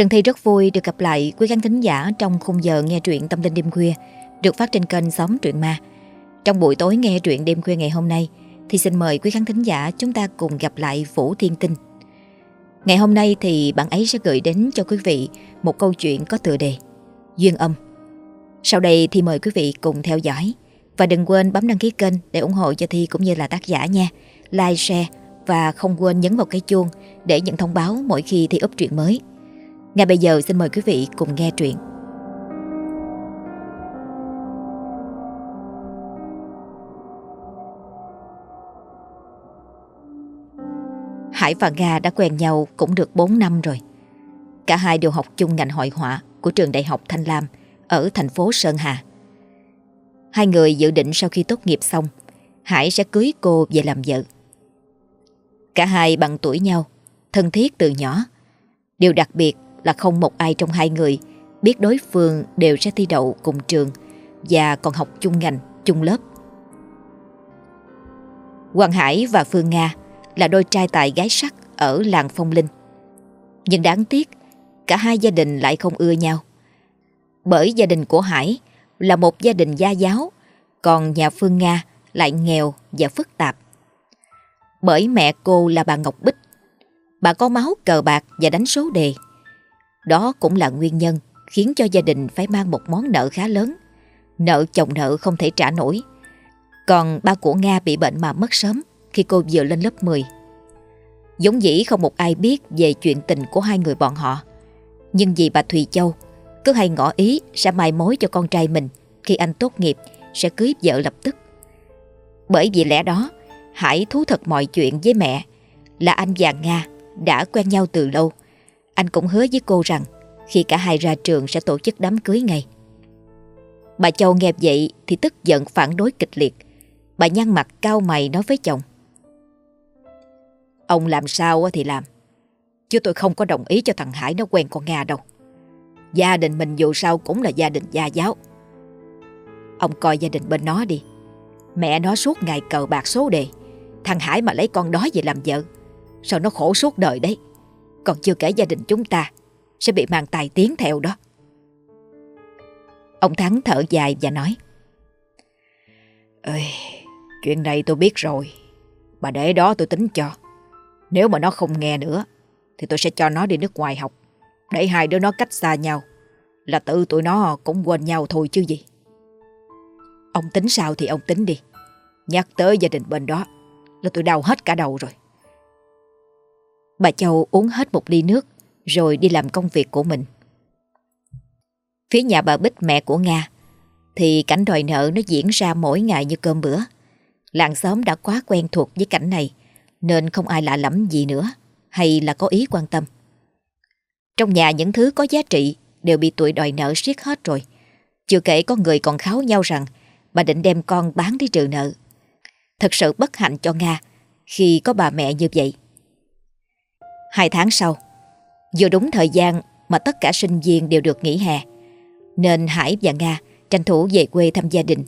Trần Thi rất vui được gặp lại quý khán thính giả trong khung giờ nghe truyện Tâm Linh Đêm Khuya được phát trên kênh Xóm Truyện Ma. Trong buổi tối nghe truyện đêm khuya ngày hôm nay thì xin mời quý khán thính giả chúng ta cùng gặp lại Vũ Thiên Tinh. Ngày hôm nay thì bạn ấy sẽ gửi đến cho quý vị một câu chuyện có tựa đề Duyên âm. Sau đây thì mời quý vị cùng theo dõi và đừng quên bấm đăng ký kênh để ủng hộ cho Thi cũng như là tác giả nha. Like, share và không quên nhấn vào cái chuông để nhận thông báo mỗi khi Thi up truyện mới. Ngay bây giờ xin mời quý vị cùng nghe truyện. Hải và Nga đã quen nhau cũng được 4 năm rồi. Cả hai đều học chung ngành hội họa của trường đại học Thanh Lam ở thành phố Sơn Hà. Hai người dự định sau khi tốt nghiệp xong, Hải sẽ cưới cô về làm vợ. Cả hai bằng tuổi nhau, thân thiết từ nhỏ. Điều đặc biệt là không một ai trong hai người biết đối phương đều sẽ thi đậu cùng trường và còn học chung ngành, chung lớp. Hoàng Hải và Phương Nga là đôi trai tài gái sắc ở làng Phong Linh. Nhưng đáng tiếc, cả hai gia đình lại không ưa nhau. Bởi gia đình của Hải là một gia đình gia giáo, còn nhà Phương Nga lại nghèo và phức tạp. Bởi mẹ cô là bà Ngọc Bích, bà có máu cờ bạc và đánh số đề. Đó cũng là nguyên nhân khiến cho gia đình phải mang một món nợ khá lớn. Nợ chồng nợ không thể trả nổi. Còn ba của Nga bị bệnh mà mất sớm khi cô vừa lên lớp 10. Giống dĩ không một ai biết về chuyện tình của hai người bọn họ. Nhưng vì bà Thùy Châu cứ hay ngỏ ý sẽ mai mối cho con trai mình khi anh tốt nghiệp sẽ cưới vợ lập tức. Bởi vì lẽ đó, Hải thú thật mọi chuyện với mẹ là anh và Nga đã quen nhau từ lâu. Anh cũng hứa với cô rằng khi cả hai ra trường sẽ tổ chức đám cưới ngay. Bà Châu nghe vậy thì tức giận phản đối kịch liệt. Bà nhăn mặt cao mày nói với chồng. Ông làm sao thì làm. Chứ tôi không có đồng ý cho thằng Hải nó quen con Nga đâu. Gia đình mình dù sao cũng là gia đình gia giáo. Ông coi gia đình bên nó đi. Mẹ nó suốt ngày cờ bạc số đề. Thằng Hải mà lấy con đó về làm vợ. Sao nó khổ suốt đời đấy. Còn chưa kể gia đình chúng ta sẽ bị mang tài tiếng theo đó. Ông Thắng thở dài và nói. Ơi, chuyện này tôi biết rồi. mà để đó tôi tính cho. Nếu mà nó không nghe nữa thì tôi sẽ cho nó đi nước ngoài học. Để hai đứa nó cách xa nhau Là tự tụi nó cũng quên nhau thôi chứ gì Ông tính sao thì ông tính đi Nhắc tới gia đình bên đó Là tôi đau hết cả đầu rồi Bà Châu uống hết một ly nước, Rồi đi làm công việc của mình Phía nhà bà Bích, mẹ của Nga, Thì cảnh đòi nợ nó diễn ra mỗi ngày như cơm bữa Làng xóm đã quá quen thuộc với cảnh này, Nên không ai lạ lẫm gì nữa, Hay là có ý quan tâm trong nhà những thứ có giá trị đều bị tuổi đòi nợ siết hết rồi. Chưa kể có người còn kháo nhau rằng bà định đem con bán đi trừ nợ. Thật sự bất hạnh cho Nga khi có bà mẹ như vậy. Hai tháng sau, vừa đúng thời gian mà tất cả sinh viên đều được nghỉ hè, nên Hải và Nga tranh thủ về quê thăm gia đình.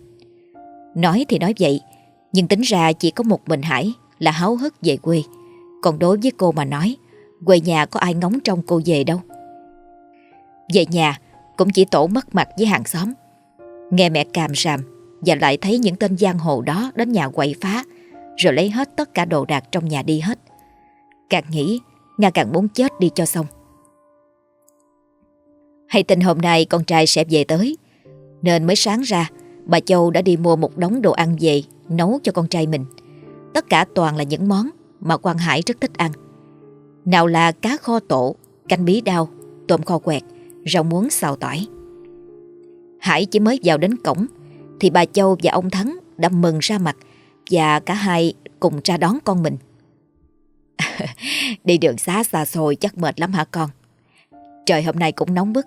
Nói thì nói vậy, nhưng tính ra chỉ có một mình Hải là háo hức về quê. Còn đối với cô mà nói, quê nhà có ai ngóng trong cô về đâu. Về nhà cũng chỉ tổ mất mặt với hàng xóm. Nghe mẹ càm ràm và lại thấy những tên giang hồ đó đến nhà quậy phá rồi lấy hết tất cả đồ đạc trong nhà đi hết. Càng nghĩ, Nga càng muốn chết đi cho xong. Hay tin hôm nay con trai sẽ về tới nên mới sáng ra bà Châu đã đi mua một đống đồ ăn về nấu cho con trai mình. Tất cả toàn là những món mà Quang Hải rất thích ăn. Nào là cá kho tổ, canh bí đao, tôm kho quẹt, rau muống xào tỏi. Hải chỉ mới vào đến cổng thì bà Châu và ông Thắng đã mừng ra mặt và cả hai cùng ra đón con mình. đi đường xá xa xôi chắc mệt lắm hả con? Trời hôm nay cũng nóng bức.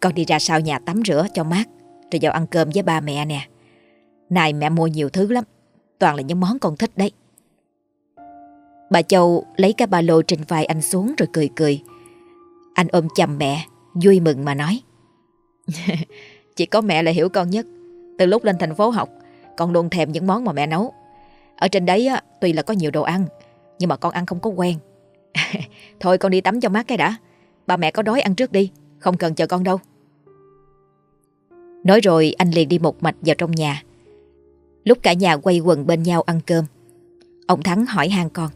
Con đi ra sau nhà tắm rửa cho mát rồi vào ăn cơm với ba mẹ nè. Này mẹ mua nhiều thứ lắm, toàn là những món con thích đấy. Bà Châu lấy cái ba lô trên vai anh xuống rồi cười cười. Anh ôm chầm mẹ, vui mừng mà nói. Chỉ có mẹ là hiểu con nhất. Từ lúc lên thành phố học, con luôn thèm những món mà mẹ nấu. Ở trên đấy á, tuy là có nhiều đồ ăn, nhưng mà con ăn không có quen. Thôi con đi tắm cho mát cái đã. Ba mẹ có đói ăn trước đi. Không cần chờ con đâu. Nói rồi, anh liền đi một mạch vào trong nhà. Lúc cả nhà quay quần bên nhau ăn cơm, Ông Thắng hỏi han con.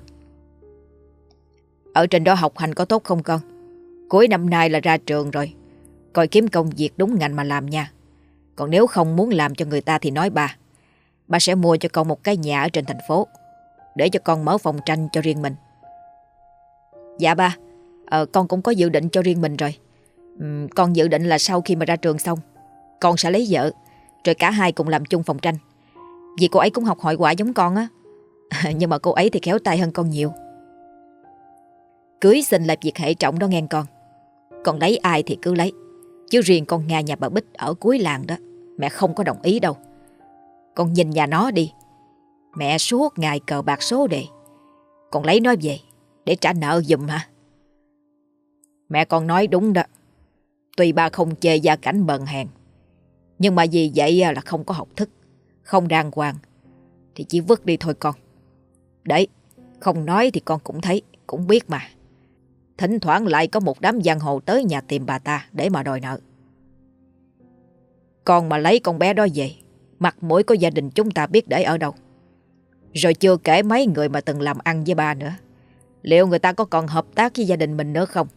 Ở trên đó học hành có tốt không con? Cuối năm nay là ra trường rồi. Coi kiếm công việc đúng ngành mà làm nha. Còn nếu không muốn làm cho người ta thì nói bà. Bà sẽ mua cho con một cái nhà ở trên thành phố. Để cho con mở phòng tranh cho riêng mình. Dạ ba ờ, Con cũng có dự định cho riêng mình rồi. Uhm, Con dự định là sau khi mà ra trường xong Con sẽ lấy vợ Rồi cả hai cùng làm chung phòng tranh. Vì cô ấy cũng học hội quả giống con á Nhưng mà cô ấy thì khéo tay hơn con nhiều. Cưới xin là việc hệ trọng đó nghe con. Con lấy ai thì cứ lấy Chứ riêng con Nga nhà bà Bích ở cuối làng đó Mẹ không có đồng ý đâu. Con nhìn nhà nó đi Mẹ suốt ngày cờ bạc số đề. Còn lấy nó về Để trả nợ giùm hả? Mẹ con nói đúng đó. Tuy ba không chê gia cảnh bần hèn, Nhưng mà vì vậy là không có học thức, Không đàng hoàng, Thì chỉ vứt đi thôi con. Đấy, Không nói thì con cũng thấy, Cũng biết mà. Thỉnh thoảng lại có một đám giang hồ tới nhà tìm bà ta Để mà đòi nợ. Con mà lấy con bé đó về, Mặt mũi của gia đình chúng ta biết để ở đâu. Rồi chưa kể mấy người mà từng làm ăn với ba nữa. Liệu người ta có còn hợp tác với gia đình mình nữa không?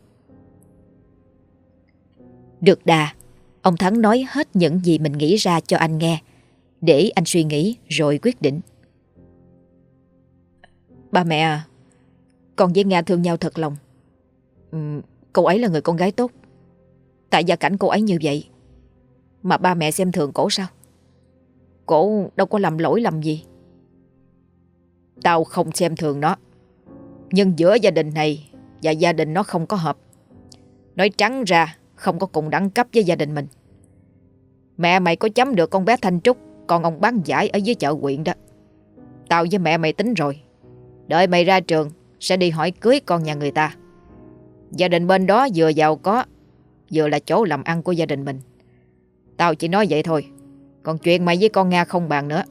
Được đà Ông Thắng nói hết những gì mình nghĩ ra cho anh nghe. Để anh suy nghĩ rồi quyết định. Ba mẹ à Con với Nga thương nhau thật lòng. Ừ, Cô ấy là người con gái tốt. Tại gia cảnh cô ấy như vậy Mà ba mẹ xem thường cổ sao? Cổ đâu có làm lỗi làm gì. Tao không xem thường nó. Nhưng giữa gia đình này Và gia đình nó không có hợp. Nói trắng ra, Không có cùng đẳng cấp với gia đình mình. Mẹ mày có chấm được con bé Thanh Trúc, Còn ông bán giải ở dưới chợ huyện đó. Tao với mẹ mày tính rồi. Đợi mày ra trường, Sẽ đi hỏi cưới con nhà người ta. Gia đình bên đó vừa giàu có, Vừa là chỗ làm ăn của gia đình mình. Tao chỉ nói vậy thôi. Còn chuyện mày với con Nga không bàn nữa.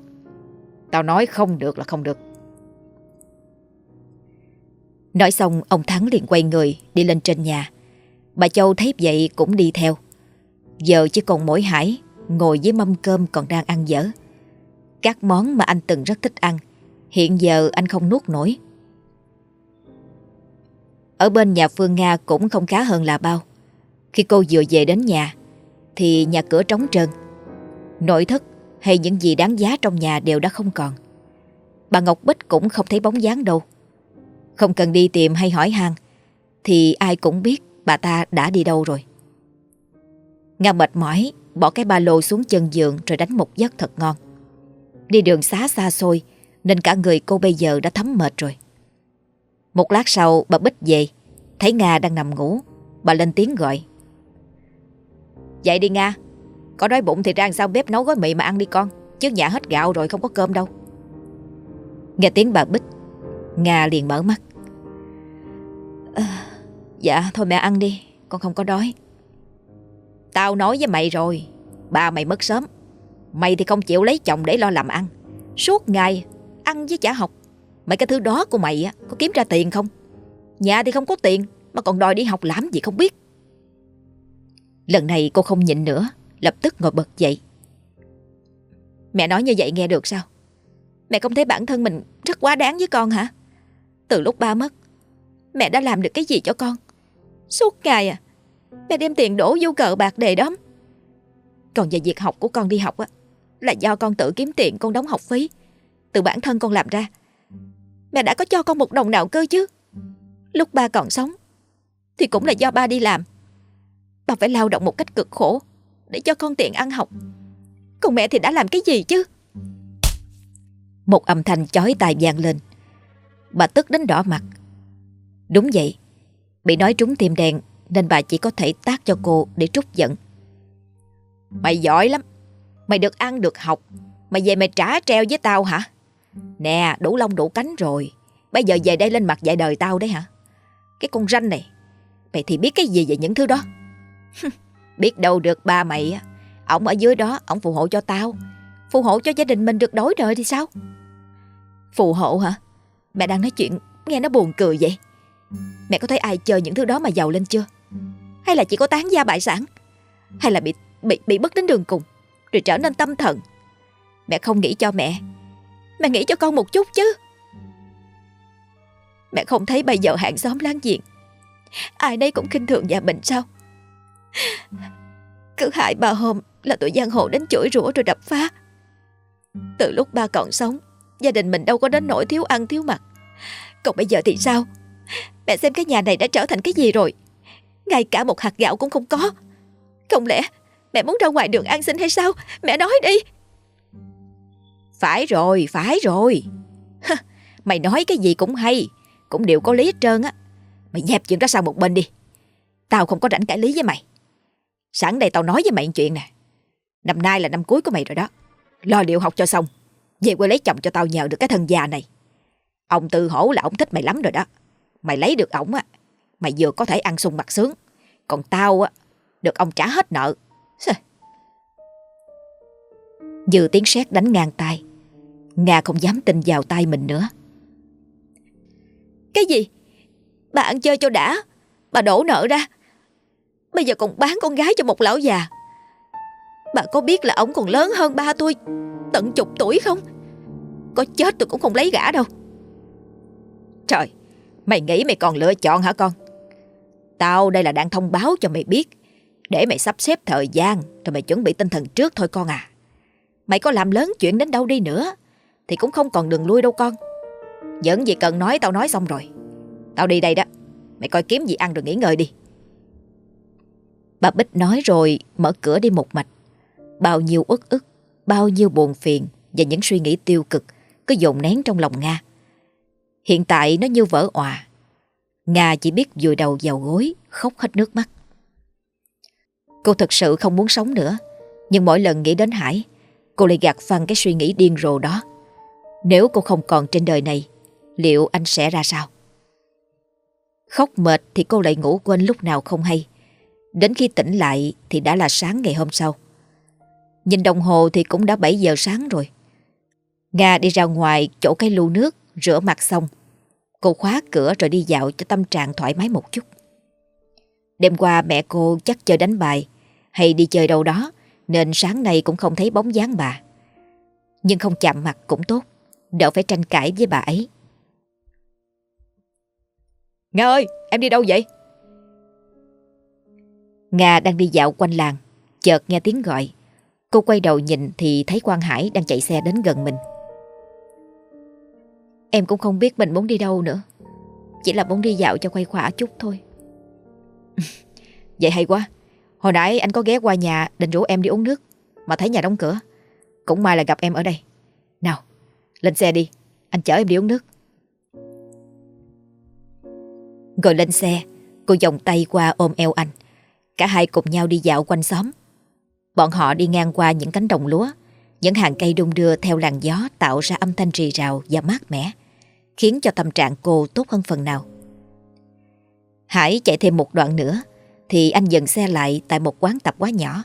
Tao nói không được là không được. Nói xong, ông Thắng liền quay người, Đi lên trên nhà. Bà Châu thấy vậy cũng đi theo. Giờ chỉ còn mỗi Hải Ngồi với mâm cơm còn đang ăn dở. Các món mà anh từng rất thích ăn, Hiện giờ anh không nuốt nổi. Ở bên nhà Phương Nga cũng không khá hơn là bao. Khi cô vừa về đến nhà, Thì nhà cửa trống trơn. Nội thất hay những gì đáng giá trong nhà đều đã không còn. Bà Ngọc Bích cũng không thấy bóng dáng đâu. Không cần đi tìm hay hỏi han, Thì ai cũng biết bà ta đã đi đâu rồi. Nga mệt mỏi, Bỏ cái ba lô xuống chân giường Rồi đánh một giấc thật ngon. Đi đường xá xa xôi, Nên cả người cô bây giờ đã thấm mệt rồi. Một lát sau, bà Bích về, Thấy Nga đang nằm ngủ, Bà lên tiếng gọi. Dậy đi Nga, Có đói bụng thì ra sao bếp nấu gói mì mà ăn đi con, Chứ nhà hết gạo rồi không có cơm đâu. Nghe tiếng bà Bích, Nga liền mở mắt à, Dạ thôi mẹ ăn đi. Con không có đói. Tao nói với mày rồi Ba mày mất sớm. Mày thì không chịu lấy chồng để lo làm ăn. Suốt ngày ăn với chả học. Mấy cái thứ đó của mày á Có kiếm ra tiền không? Nhà thì không có tiền Mà còn đòi đi học làm gì không biết. Lần này cô không nhịn nữa Lập tức ngồi bật dậy. Mẹ nói như vậy nghe được sao? Mẹ không thấy bản thân mình rất quá đáng với con hả? Từ lúc ba mất Mẹ đã làm được cái gì cho con? Suốt ngày à Mẹ đem tiền đổ vô cờ bạc đề đóm. Còn về việc học của con đi học á, Là do con tự kiếm tiền, con đóng học phí. Từ bản thân con làm ra, Mẹ đã có cho con một đồng nào cơ chứ? Lúc ba còn sống, Thì cũng là do ba đi làm. Ba phải lao động một cách cực khổ Để cho con tiện ăn học. Còn mẹ thì đã làm cái gì chứ? Một âm thanh chói tai vang lên. Bà tức đến đỏ mặt. Đúng vậy. Bị nói trúng tim đèn Nên bà chỉ có thể tác cho cô để trút giận. Mày giỏi lắm. Mày được ăn, được học. Mày về mày trả treo với tao hả? Nè, đủ lông, đủ cánh rồi. Bây giờ về đây lên mặt dạy đời tao đấy hả? Cái con ranh này, Mày thì biết cái gì về những thứ đó? Biết đâu được ba mày á. Ông ở dưới đó Ông phù hộ cho tao. Phù hộ cho gia đình mình được đổi đời thì sao? Phù hộ hả? Mẹ đang nói chuyện, Nghe nó buồn cười vậy. Mẹ có thấy ai chơi những thứ đó mà giàu lên chưa? Hay là chỉ có tán gia bại sản? Hay là bị bị bị bất đến đường cùng, Rồi trở nên tâm thần? Mẹ không nghĩ cho mẹ. Mẹ nghĩ cho con một chút chứ. Mẹ không thấy bây giờ hàng xóm láng giềng. Ai đây cũng khinh thường nhà mình sao? Cứ hại bà hôm Là tụi giang hồ đến chửi rủa rồi đập phá. Từ lúc ba còn sống, Gia đình mình đâu có đến nỗi thiếu ăn thiếu mặc. Còn bây giờ thì sao? Mẹ xem cái nhà này đã trở thành cái gì rồi. Ngay cả một hạt gạo cũng không có. Không lẽ mẹ muốn ra ngoài đường ăn xin hay sao? Mẹ nói đi. Phải rồi, phải rồi. Mày nói cái gì cũng hay Cũng đều có lý hết trơn á. Mày dẹp chuyện đó sang một bên đi. Tao không có rảnh cãi lý với mày. Sẵn đây tao nói với mày chuyện nè. Năm nay là năm cuối của mày rồi đó. Lo liệu học cho xong Về quê lấy chồng cho tao nhờ được cái thân già này. Ông Tư hổ là ông thích mày lắm rồi đó. Mày lấy được ổng á, Mày vừa có thể ăn sung mặt sướng. Còn tao á, Được ông trả hết nợ. Dư tiếng sét đánh ngang tay. Nga không dám tin vào tay mình nữa. Cái gì? Bà ăn chơi cho đã. Bà đổ nợ ra. Bây giờ còn bán con gái cho một lão già. Bà có biết là ổng còn lớn hơn ba tôi, Tận chục tuổi không? Có chết tôi cũng không lấy gã đâu. Trời Mày nghĩ mày còn lựa chọn hả con? Tao đây là đang thông báo cho mày biết. Để mày sắp xếp thời gian, Rồi mày chuẩn bị tinh thần trước thôi con à. Mày có làm lớn chuyện đến đâu đi nữa, Thì cũng không còn đường lui đâu con. Những gì cần nói, tao nói xong rồi. Tao đi đây đó. Mày coi kiếm gì ăn rồi nghỉ ngơi đi. Bà Bích nói rồi mở cửa đi một mạch. Bao nhiêu ức ức, Bao nhiêu buồn phiền Và những suy nghĩ tiêu cực Cứ dồn nén trong lòng Nga. Hiện tại nó như vỡ òa. Nga chỉ biết vùi đầu vào gối, Khóc hết nước mắt. Cô thật sự không muốn sống nữa, Nhưng mỗi lần nghĩ đến Hải, Cô lại gạt phăng cái suy nghĩ điên rồ đó. Nếu cô không còn trên đời này, Liệu anh sẽ ra sao? Khóc mệt thì cô lại ngủ quên lúc nào không hay. Đến khi tỉnh lại thì đã là sáng ngày hôm sau. Nhìn đồng hồ thì cũng đã 7 giờ sáng rồi. Nga đi ra ngoài chỗ cái lu nước Rửa mặt xong. Cô khóa cửa rồi đi dạo cho tâm trạng thoải mái một chút. Đêm qua mẹ cô chắc chơi đánh bài, Hay đi chơi đâu đó, Nên sáng nay cũng không thấy bóng dáng bà. Nhưng không chạm mặt cũng tốt, Đỡ phải tranh cãi với bà ấy. Nga ơi, em đi đâu vậy? Nga đang đi dạo quanh làng, Chợt nghe tiếng gọi. Cô quay đầu nhìn thì thấy Quang Hải đang chạy xe đến gần mình. Em cũng không biết mình muốn đi đâu nữa. Chỉ là muốn đi dạo cho quay khỏa chút thôi. Vậy hay quá. Hồi nãy anh có ghé qua nhà định rủ em đi uống nước, Mà thấy nhà đóng cửa. Cũng may là gặp em ở đây. Nào, lên xe đi. Anh chở em đi uống nước. Rồi lên xe, Cô vòng tay qua ôm eo anh. Cả hai cùng nhau đi dạo quanh xóm. Bọn họ đi ngang qua những cánh đồng lúa những hàng cây đung đưa theo làn gió Tạo ra âm thanh rì rào và mát mẻ, Khiến cho tâm trạng cô tốt hơn phần nào. Hải chạy thêm một đoạn nữa, Thì anh dừng xe lại Tại một quán tập quá nhỏ.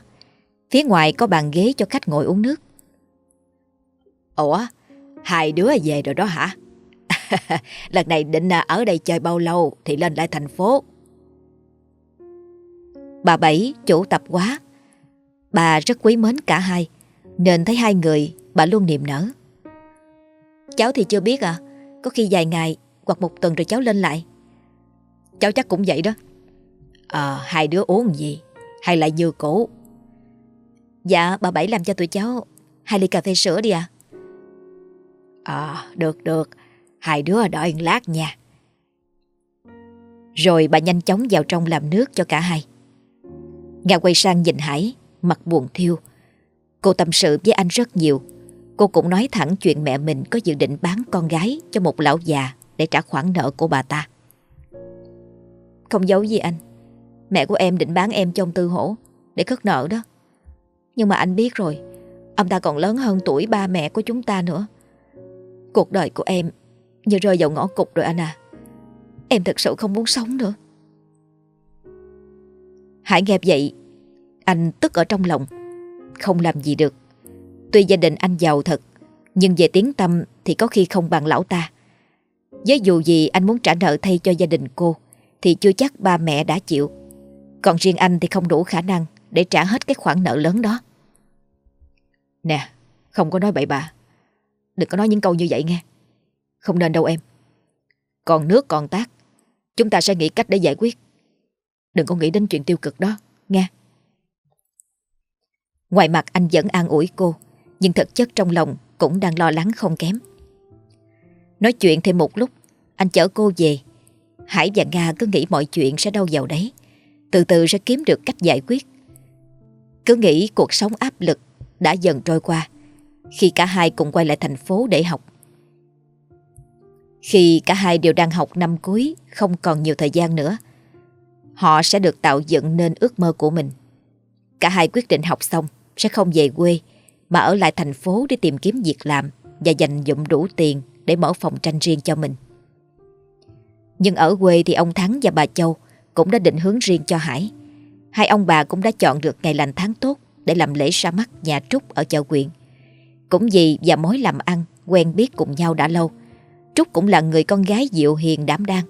Phía ngoài có bàn ghế cho khách ngồi uống nước. Ủa, Hai đứa về rồi đó hả? Lần này định ở đây chơi bao lâu Thì lên lại thành phố. Bà Bảy, chủ tập quá Bà rất quý mến cả hai. Nên thấy hai người, bà luôn niềm nở. Cháu thì chưa biết à Có khi vài ngày hoặc một tuần rồi cháu lên lại. Cháu chắc cũng vậy đó. Ờ hai đứa uống gì Hay lại như cũ Dạ bà Bảy làm cho tụi cháu Hai ly cà phê sữa đi à. Ờ được được. Hai đứa đợi lát nha. Rồi bà nhanh chóng vào trong làm nước cho cả hai. Nga quay sang nhìn Hải, Mặt buồn thiêu. Cô tâm sự với anh rất nhiều Cô cũng nói thẳng chuyện mẹ mình có dự định bán con gái cho một lão già để trả khoản nợ của bà ta. Không giấu gì anh. Mẹ của em định bán em cho ông Tư Hổ để khất nợ đó. Nhưng mà anh biết rồi, ông ta còn lớn hơn tuổi ba mẹ của chúng ta nữa. Cuộc đời của em như rơi vào ngõ cụt rồi anh à. Em thật sự không muốn sống nữa. Hải nghe vậy, anh tức ở trong lòng, không làm gì được. Tuy gia đình anh giàu thật, nhưng về tiếng tâm thì có khi không bằng lão ta. Với dù gì anh muốn trả nợ thay cho gia đình cô, thì chưa chắc ba mẹ đã chịu. Còn riêng anh thì không đủ khả năng để trả hết cái khoản nợ lớn đó. Nè, không có nói bậy bạ. Đừng có nói những câu như vậy nghe. Không nên đâu em. Còn nước còn tác, chúng ta sẽ nghĩ cách để giải quyết. Đừng có nghĩ đến chuyện tiêu cực đó, nghe. Ngoài mặt anh vẫn an ủi cô, nhưng thực chất trong lòng cũng đang lo lắng không kém. Nói chuyện thêm một lúc, anh chở cô về. Hải và Nga cứ nghĩ mọi chuyện sẽ đâu vào đấy. Từ từ sẽ kiếm được cách giải quyết. Cứ nghĩ cuộc sống áp lực đã dần trôi qua khi cả hai cùng quay lại thành phố để học. Khi cả hai đều đang học năm cuối, không còn nhiều thời gian nữa, họ sẽ được tạo dựng nên ước mơ của mình. Cả hai quyết định học xong sẽ không về quê mà ở lại thành phố để tìm kiếm việc làm và dành dụm đủ tiền để mở phòng tranh riêng cho mình. Nhưng ở quê thì ông Thắng và bà Châu cũng đã định hướng riêng cho Hải. Hai ông bà cũng đã chọn được ngày lành tháng tốt để làm lễ ra mắt nhà Trúc ở chợ quyện. Cũng vì và mối làm ăn quen biết cùng nhau đã lâu. Trúc cũng là người con gái dịu hiền đảm đang.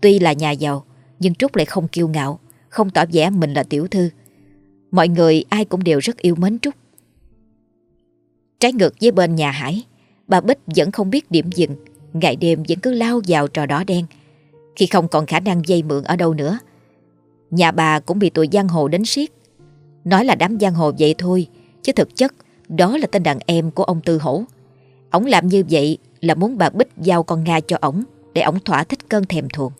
Tuy là nhà giàu, nhưng Trúc lại không kiêu ngạo, không tỏ vẻ mình là tiểu thư. Mọi người ai cũng đều rất yêu mến Trúc. Trái ngược với bên nhà Hải, bà Bích vẫn không biết điểm dừng, ngày đêm vẫn cứ lao vào trò đỏ đen. Khi không còn khả năng dây mượn ở đâu nữa, nhà bà cũng bị tụi giang hồ đánh siết. Nói là đám giang hồ vậy thôi, chứ thực chất đó là tên đàn em của ông Tư Hổ. Ông làm như vậy là muốn bà Bích giao con Nga cho ổng để ổng thỏa thích cơn thèm thuồng.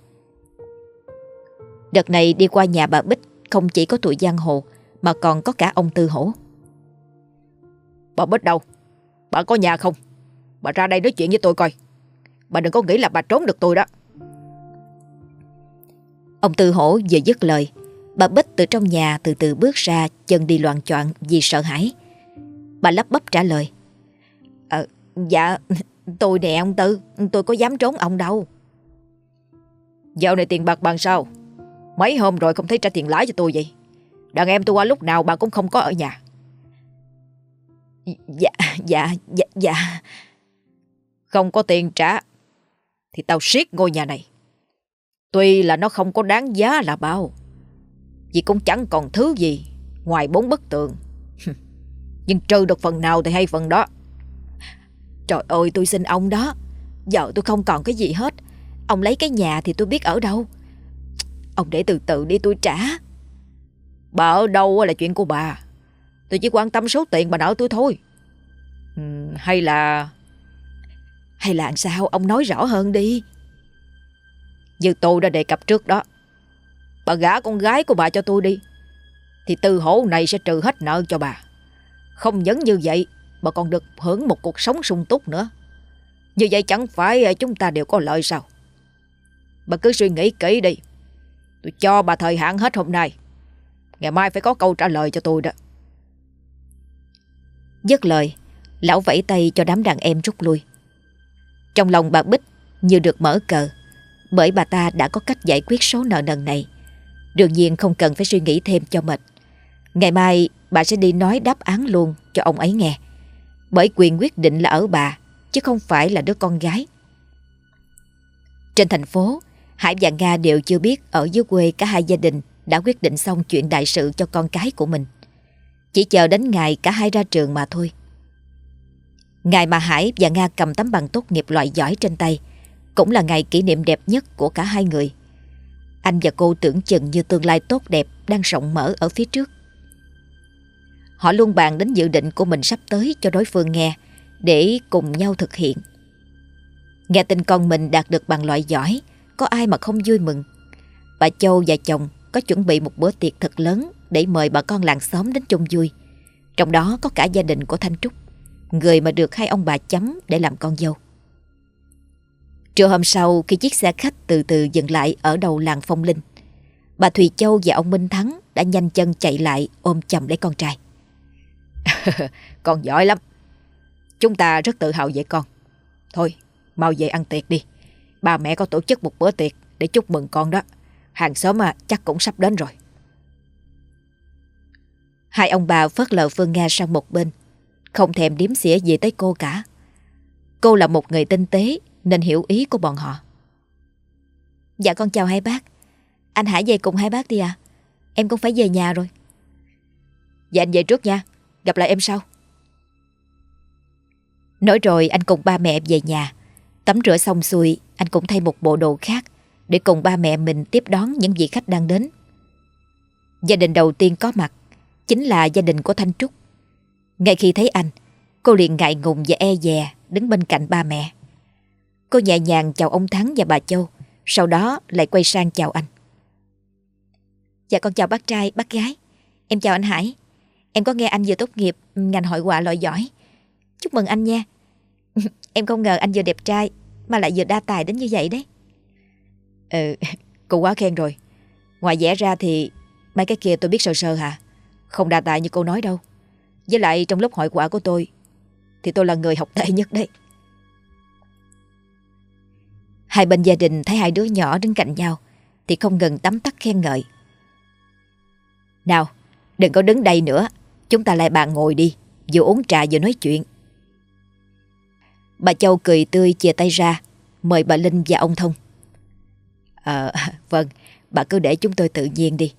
Đợt này đi qua nhà bà Bích không chỉ có tụi giang hồ mà còn có cả ông Tư Hổ. Bà Bích đâu? Bà có nhà không? Bà ra đây nói chuyện với tôi coi. Bà đừng có nghĩ là bà trốn được tôi đó. Ông Tư Hổ vừa dứt lời, bà Bích từ trong nhà từ từ bước ra chân đi loạn choạng vì sợ hãi. Bà lắp bắp trả lời. À, dạ, tôi nè ông Tư, tôi có dám trốn ông đâu. Dạo này tiền bạc bằng sao? Mấy hôm rồi không thấy trả tiền lãi cho tôi vậy? Đàn em tôi qua lúc nào bà cũng không có ở nhà. Dạ, dạ, dạ, dạ. Không có tiền trả thì tao siết ngôi nhà này. Tuy là nó không có đáng giá là bao. Vì cũng chẳng còn thứ gì ngoài bốn bức tường. Nhưng trừ được phần nào thì hay phần đó. Trời ơi tôi xin ông đó. Giờ tôi không còn cái gì hết. Ông lấy cái nhà thì tôi biết ở đâu. Ông để từ từ đi tôi trả. Bà ở đâu là chuyện của bà. Tôi chỉ quan tâm số tiền bà nợ tôi thôi. Ừ, hay là... Hay là sao ông nói rõ hơn đi. Như tôi đã đề cập trước đó. Bà gả con gái của bà cho tôi đi. Thì từ hổ này sẽ trừ hết nợ cho bà. Không những như vậy, bà còn được hưởng một cuộc sống sung túc nữa. Như vậy chẳng phải chúng ta đều có lợi sao? Bà cứ suy nghĩ kỹ đi. Tôi cho bà thời hạn hết hôm nay. Ngày mai phải có câu trả lời cho tôi đó. Dứt lời, lão vẫy tay cho đám đàn em rút lui. Trong lòng bà Bích như được mở cờ, bởi bà ta đã có cách giải quyết số nợ nần này. Đương nhiên không cần phải suy nghĩ thêm cho mệt. Ngày mai bà sẽ đi nói đáp án luôn cho ông ấy nghe. Bởi quyền quyết định là ở bà, chứ không phải là đứa con gái. Trên thành phố, Hải và Nga đều chưa biết ở dưới quê cả hai gia đình đã quyết định xong chuyện đại sự cho con cái của mình. Chỉ chờ đến ngày cả hai ra trường mà thôi. Ngày mà Hải và Nga cầm tấm bằng tốt nghiệp loại giỏi trên tay cũng là ngày kỷ niệm đẹp nhất của cả hai người. Anh và cô tưởng chừng như tương lai tốt đẹp đang rộng mở ở phía trước. Họ luôn bàn đến dự định của mình sắp tới cho đối phương nghe để cùng nhau thực hiện. Nghe tin con mình đạt được bằng loại giỏi, có ai mà không vui mừng. Bà Châu và chồng có chuẩn bị một bữa tiệc thật lớn để mời bà con làng xóm đến chung vui. Trong đó có cả gia đình của Thanh Trúc, người mà được hai ông bà chấm để làm con dâu. Trưa hôm sau khi chiếc xe khách từ từ dừng lại ở đầu làng Phong Linh, bà Thùy Châu và ông Minh Thắng đã nhanh chân chạy lại ôm chầm lấy con trai. con giỏi lắm. Chúng ta rất tự hào về con. Thôi, mau về ăn tiệc đi. Ba mẹ có tổ chức một bữa tiệc để chúc mừng con đó. Hàng xóm à, chắc cũng sắp đến rồi. Hai ông bà phớt lờ Phương Nga sang một bên, không thèm điếm xỉa gì tới cô cả. Cô là một người tinh tế nên hiểu ý của bọn họ. Dạ con chào hai bác. Anh Hải về cùng hai bác đi à? Em cũng phải về nhà rồi Dạ anh về trước nha Gặp lại em sau Nói rồi anh cùng ba mẹ về nhà Tắm rửa xong xuôi Anh cũng thay một bộ đồ khác để cùng ba mẹ mình tiếp đón những vị khách đang đến. Gia đình đầu tiên có mặt Chính là gia đình của Thanh Trúc. Ngay khi thấy anh Cô liền ngại ngùng và e dè Đứng bên cạnh ba mẹ. Cô nhẹ nhàng chào ông Thắng và bà Châu Sau đó lại quay sang chào anh. Dạ con chào bác trai, bác gái. Em chào anh Hải. Em có nghe anh vừa tốt nghiệp ngành hội họa loại giỏi. Chúc mừng anh nha. Em không ngờ anh vừa đẹp trai Mà lại vừa đa tài đến như vậy đấy. Ừ, cô quá khen rồi. Ngoài vẽ ra thì Mấy cái kia tôi biết sơ sơ hả? Không đa tài như cô nói đâu. Với lại trong lớp hội quả của tôi Thì tôi là người học tệ nhất đấy. Hai bên gia đình thấy hai đứa nhỏ đứng cạnh nhau Thì không ngừng tắm tắt khen ngợi. Nào Đừng có đứng đây nữa. Chúng ta lại bàn ngồi đi Vừa uống trà vừa nói chuyện. Bà Châu cười tươi chia tay ra Mời bà Linh và ông Thông. Ờ vâng Bà cứ để chúng tôi tự nhiên đi.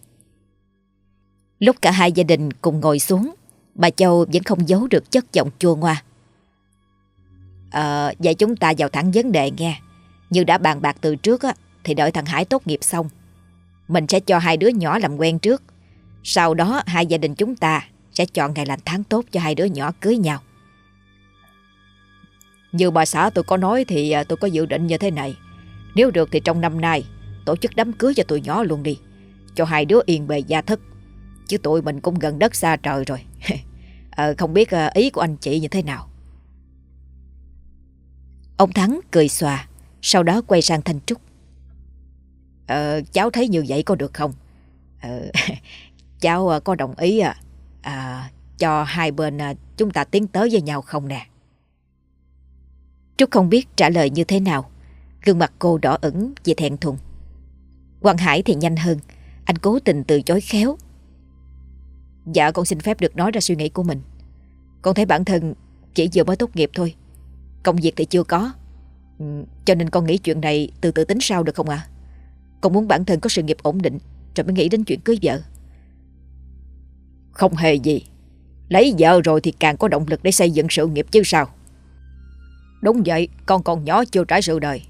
Lúc cả hai gia đình cùng ngồi xuống, Bà Châu vẫn không giấu được chất giọng chua ngoa. Ờ vậy chúng ta vào thẳng vấn đề nghe. Như đã bàn bạc từ trước á, Thì đợi thằng Hải tốt nghiệp xong, Mình sẽ cho hai đứa nhỏ làm quen trước. Sau đó, hai gia đình chúng ta Sẽ chọn ngày lành tháng tốt cho hai đứa nhỏ cưới nhau. Như bà xã tôi có nói Thì ờ, tôi có dự định như thế này. Nếu được thì trong năm nay Tổ chức đám cưới cho tụi nhỏ luôn đi Cho hai đứa yên bề gia thất Chứ tụi mình cũng gần đất xa trời rồi ờ, Không biết ờ, ý của anh chị như thế nào Ông Thắng cười xòa Sau đó quay sang Thanh Trúc Ờ, cháu thấy như vậy có được không? Ờ, cháu ờ, có đồng ý à, à, cho hai bên à, chúng ta tiến tới với nhau không nè? Trúc không biết trả lời như thế nào. Gương mặt cô đỏ ửng vì thẹn thùng. Quang Hải thì nhanh hơn. Anh cố tình từ chối khéo. Dạ con xin phép được nói ra suy nghĩ của mình. Con thấy bản thân chỉ vừa mới tốt nghiệp thôi. Công việc thì chưa có. Ừ, cho nên con nghĩ chuyện này từ từ tính sau được không ạ? Con muốn bản thân có sự nghiệp ổn định rồi mới nghĩ đến chuyện cưới vợ. Không hề gì. Lấy vợ rồi thì càng có động lực để xây dựng sự nghiệp chứ sao. Đúng vậy, con còn nhỏ chưa trải sự đời.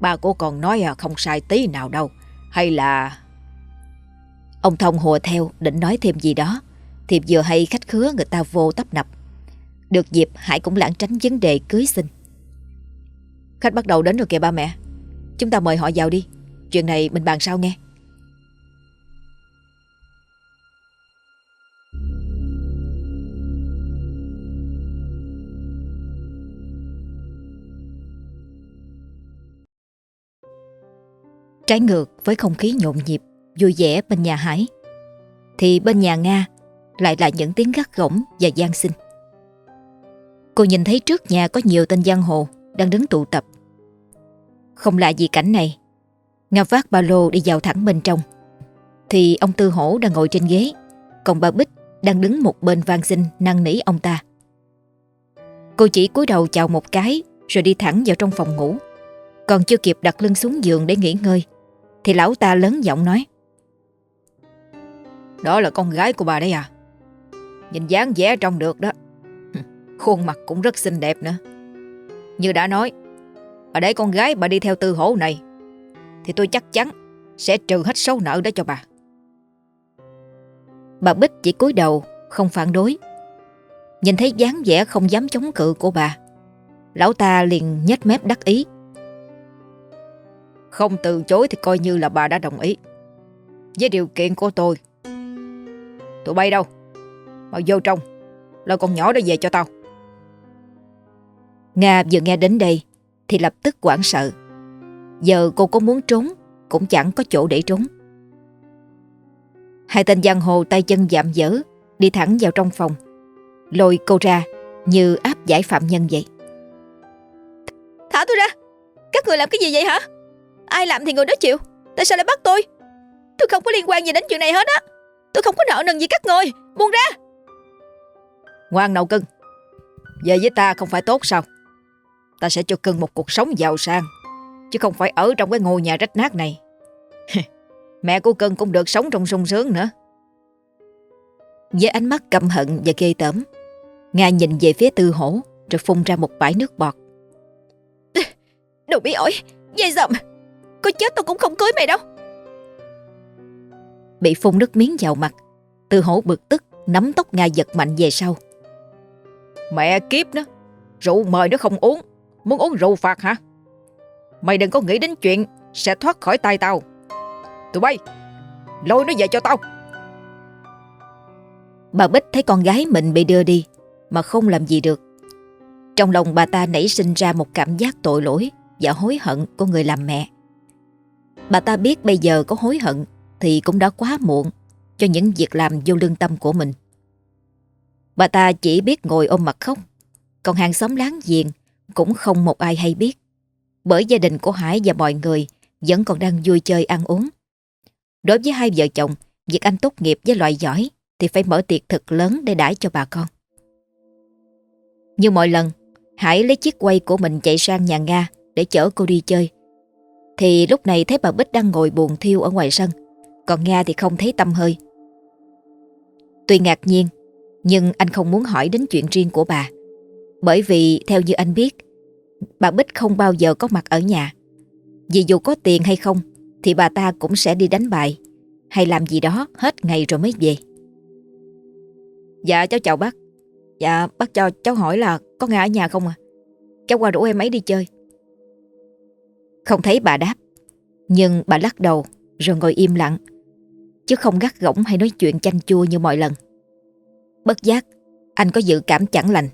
Ba của con nói à, không sai tí nào đâu. Hay là... Ông Thông hùa theo, định nói thêm gì đó. Thì vừa hay khách khứa, người ta vô tấp nập. Được dịp, Hải cũng lãng tránh vấn đề cưới xin. Khách bắt đầu đến rồi kìa ba mẹ. Chúng ta mời họ vào đi. Chuyện này mình bàn sau nghe. Trái ngược với không khí nhộn nhịp, Vui vẻ bên nhà Hải. Thì bên nhà Nga Lại là những tiếng gắt gỏng và gian sinh. Cô nhìn thấy trước nhà có nhiều tên giang hồ Đang đứng tụ tập. Không lạ gì cảnh này. Nga vác ba lô đi vào thẳng bên trong. Thì ông Tư Hổ đang ngồi trên ghế, Còn bà Bích đang đứng một bên van xin năn nỉ ông ta. Cô chỉ cúi đầu chào một cái, Rồi đi thẳng vào trong phòng ngủ. Còn chưa kịp đặt lưng xuống giường để nghỉ ngơi thì lão ta lớn giọng nói. Đó là con gái của bà đấy à? Nhìn dáng vẻ trông được đó. Khuôn mặt cũng rất xinh đẹp nữa. Như đã nói, Bà để con gái bà đi theo tư hổ này, Thì tôi chắc chắn Sẽ trừ hết số nợ đó cho bà. Bà Bích chỉ cúi đầu, Không phản đối. Nhìn thấy dáng vẻ không dám chống cự của bà, Lão ta liền nhếch mép đắc ý. Không từ chối thì coi như là bà đã đồng ý. Với điều kiện của tôi, Tụi bay đâu? Mà vô trong, Lôi con nhỏ đó về cho tao. Nga vừa nghe đến đây Thì lập tức quảng sợ. Giờ cô có muốn trốn Cũng chẳng có chỗ để trốn. Hai tên giang hồ tay chân dạm dở Đi thẳng vào trong phòng, Lôi cô ra Như áp giải phạm nhân vậy. Thả tôi ra! Các người làm cái gì vậy hả? Ai làm thì người đó chịu. Tại sao lại bắt tôi? Tôi không có liên quan gì đến chuyện này hết á. Tôi không có nợ nần gì các người. Buông ra. Ngoan nào cưng. Về với ta không phải tốt sao? Ta sẽ cho cưng một cuộc sống giàu sang Chứ không phải ở trong cái ngôi nhà rách nát này. Mẹ của cưng cũng được sống trong sung sướng nữa. Với ánh mắt căm hận và ghê tởm Nga nhìn về phía tư hổ Rồi phun ra một bãi nước bọt. Đồ bí ổi Dây dầm Có chết tôi cũng không cưới mày đâu. Bị phun nước miếng vào mặt Tư hổ bực tức Nắm tóc Nga giật mạnh về sau. Mẹ kiếp nó Rượu mời nó không uống Muốn uống rượu phạt hả? Mày đừng có nghĩ đến chuyện Sẽ thoát khỏi tay tao. Tụi bay Lôi nó về cho tao. Bà Bích thấy con gái mình bị đưa đi Mà không làm gì được. Trong lòng bà ta nảy sinh ra một cảm giác tội lỗi Và hối hận của người làm mẹ Bà ta biết bây giờ có hối hận Thì cũng đã quá muộn Cho những việc làm vô lương tâm của mình. Bà ta chỉ biết ngồi ôm mặt khóc, Còn hàng xóm láng giềng Cũng không một ai hay biết. Bởi gia đình của Hải và mọi người Vẫn còn đang vui chơi ăn uống. Đối với hai vợ chồng, Việc anh tốt nghiệp với loại giỏi Thì phải mở tiệc thật lớn để đãi cho bà con. Như mọi lần, Hải lấy chiếc quay của mình chạy sang nhà Nga Để chở cô đi chơi. Thì lúc này thấy bà Bích đang ngồi buồn thiêu ở ngoài sân. Còn Nga thì không thấy tâm hơi. Tuy ngạc nhiên, Nhưng anh không muốn hỏi đến chuyện riêng của bà. Bởi vì theo như anh biết, Bà Bích không bao giờ có mặt ở nhà. Vì dù có tiền hay không, Thì bà ta cũng sẽ đi đánh bài, Hay làm gì đó hết ngày rồi mới về. Dạ cháu chào bác. Dạ bác cho cháu hỏi là Có Nga ở nhà không à? Cháu qua rủ em ấy đi chơi. Không thấy bà đáp. Nhưng bà lắc đầu, rồi ngồi im lặng. Chứ không gắt gỏng hay nói chuyện chanh chua như mọi lần. Bất giác, Anh có dự cảm chẳng lành.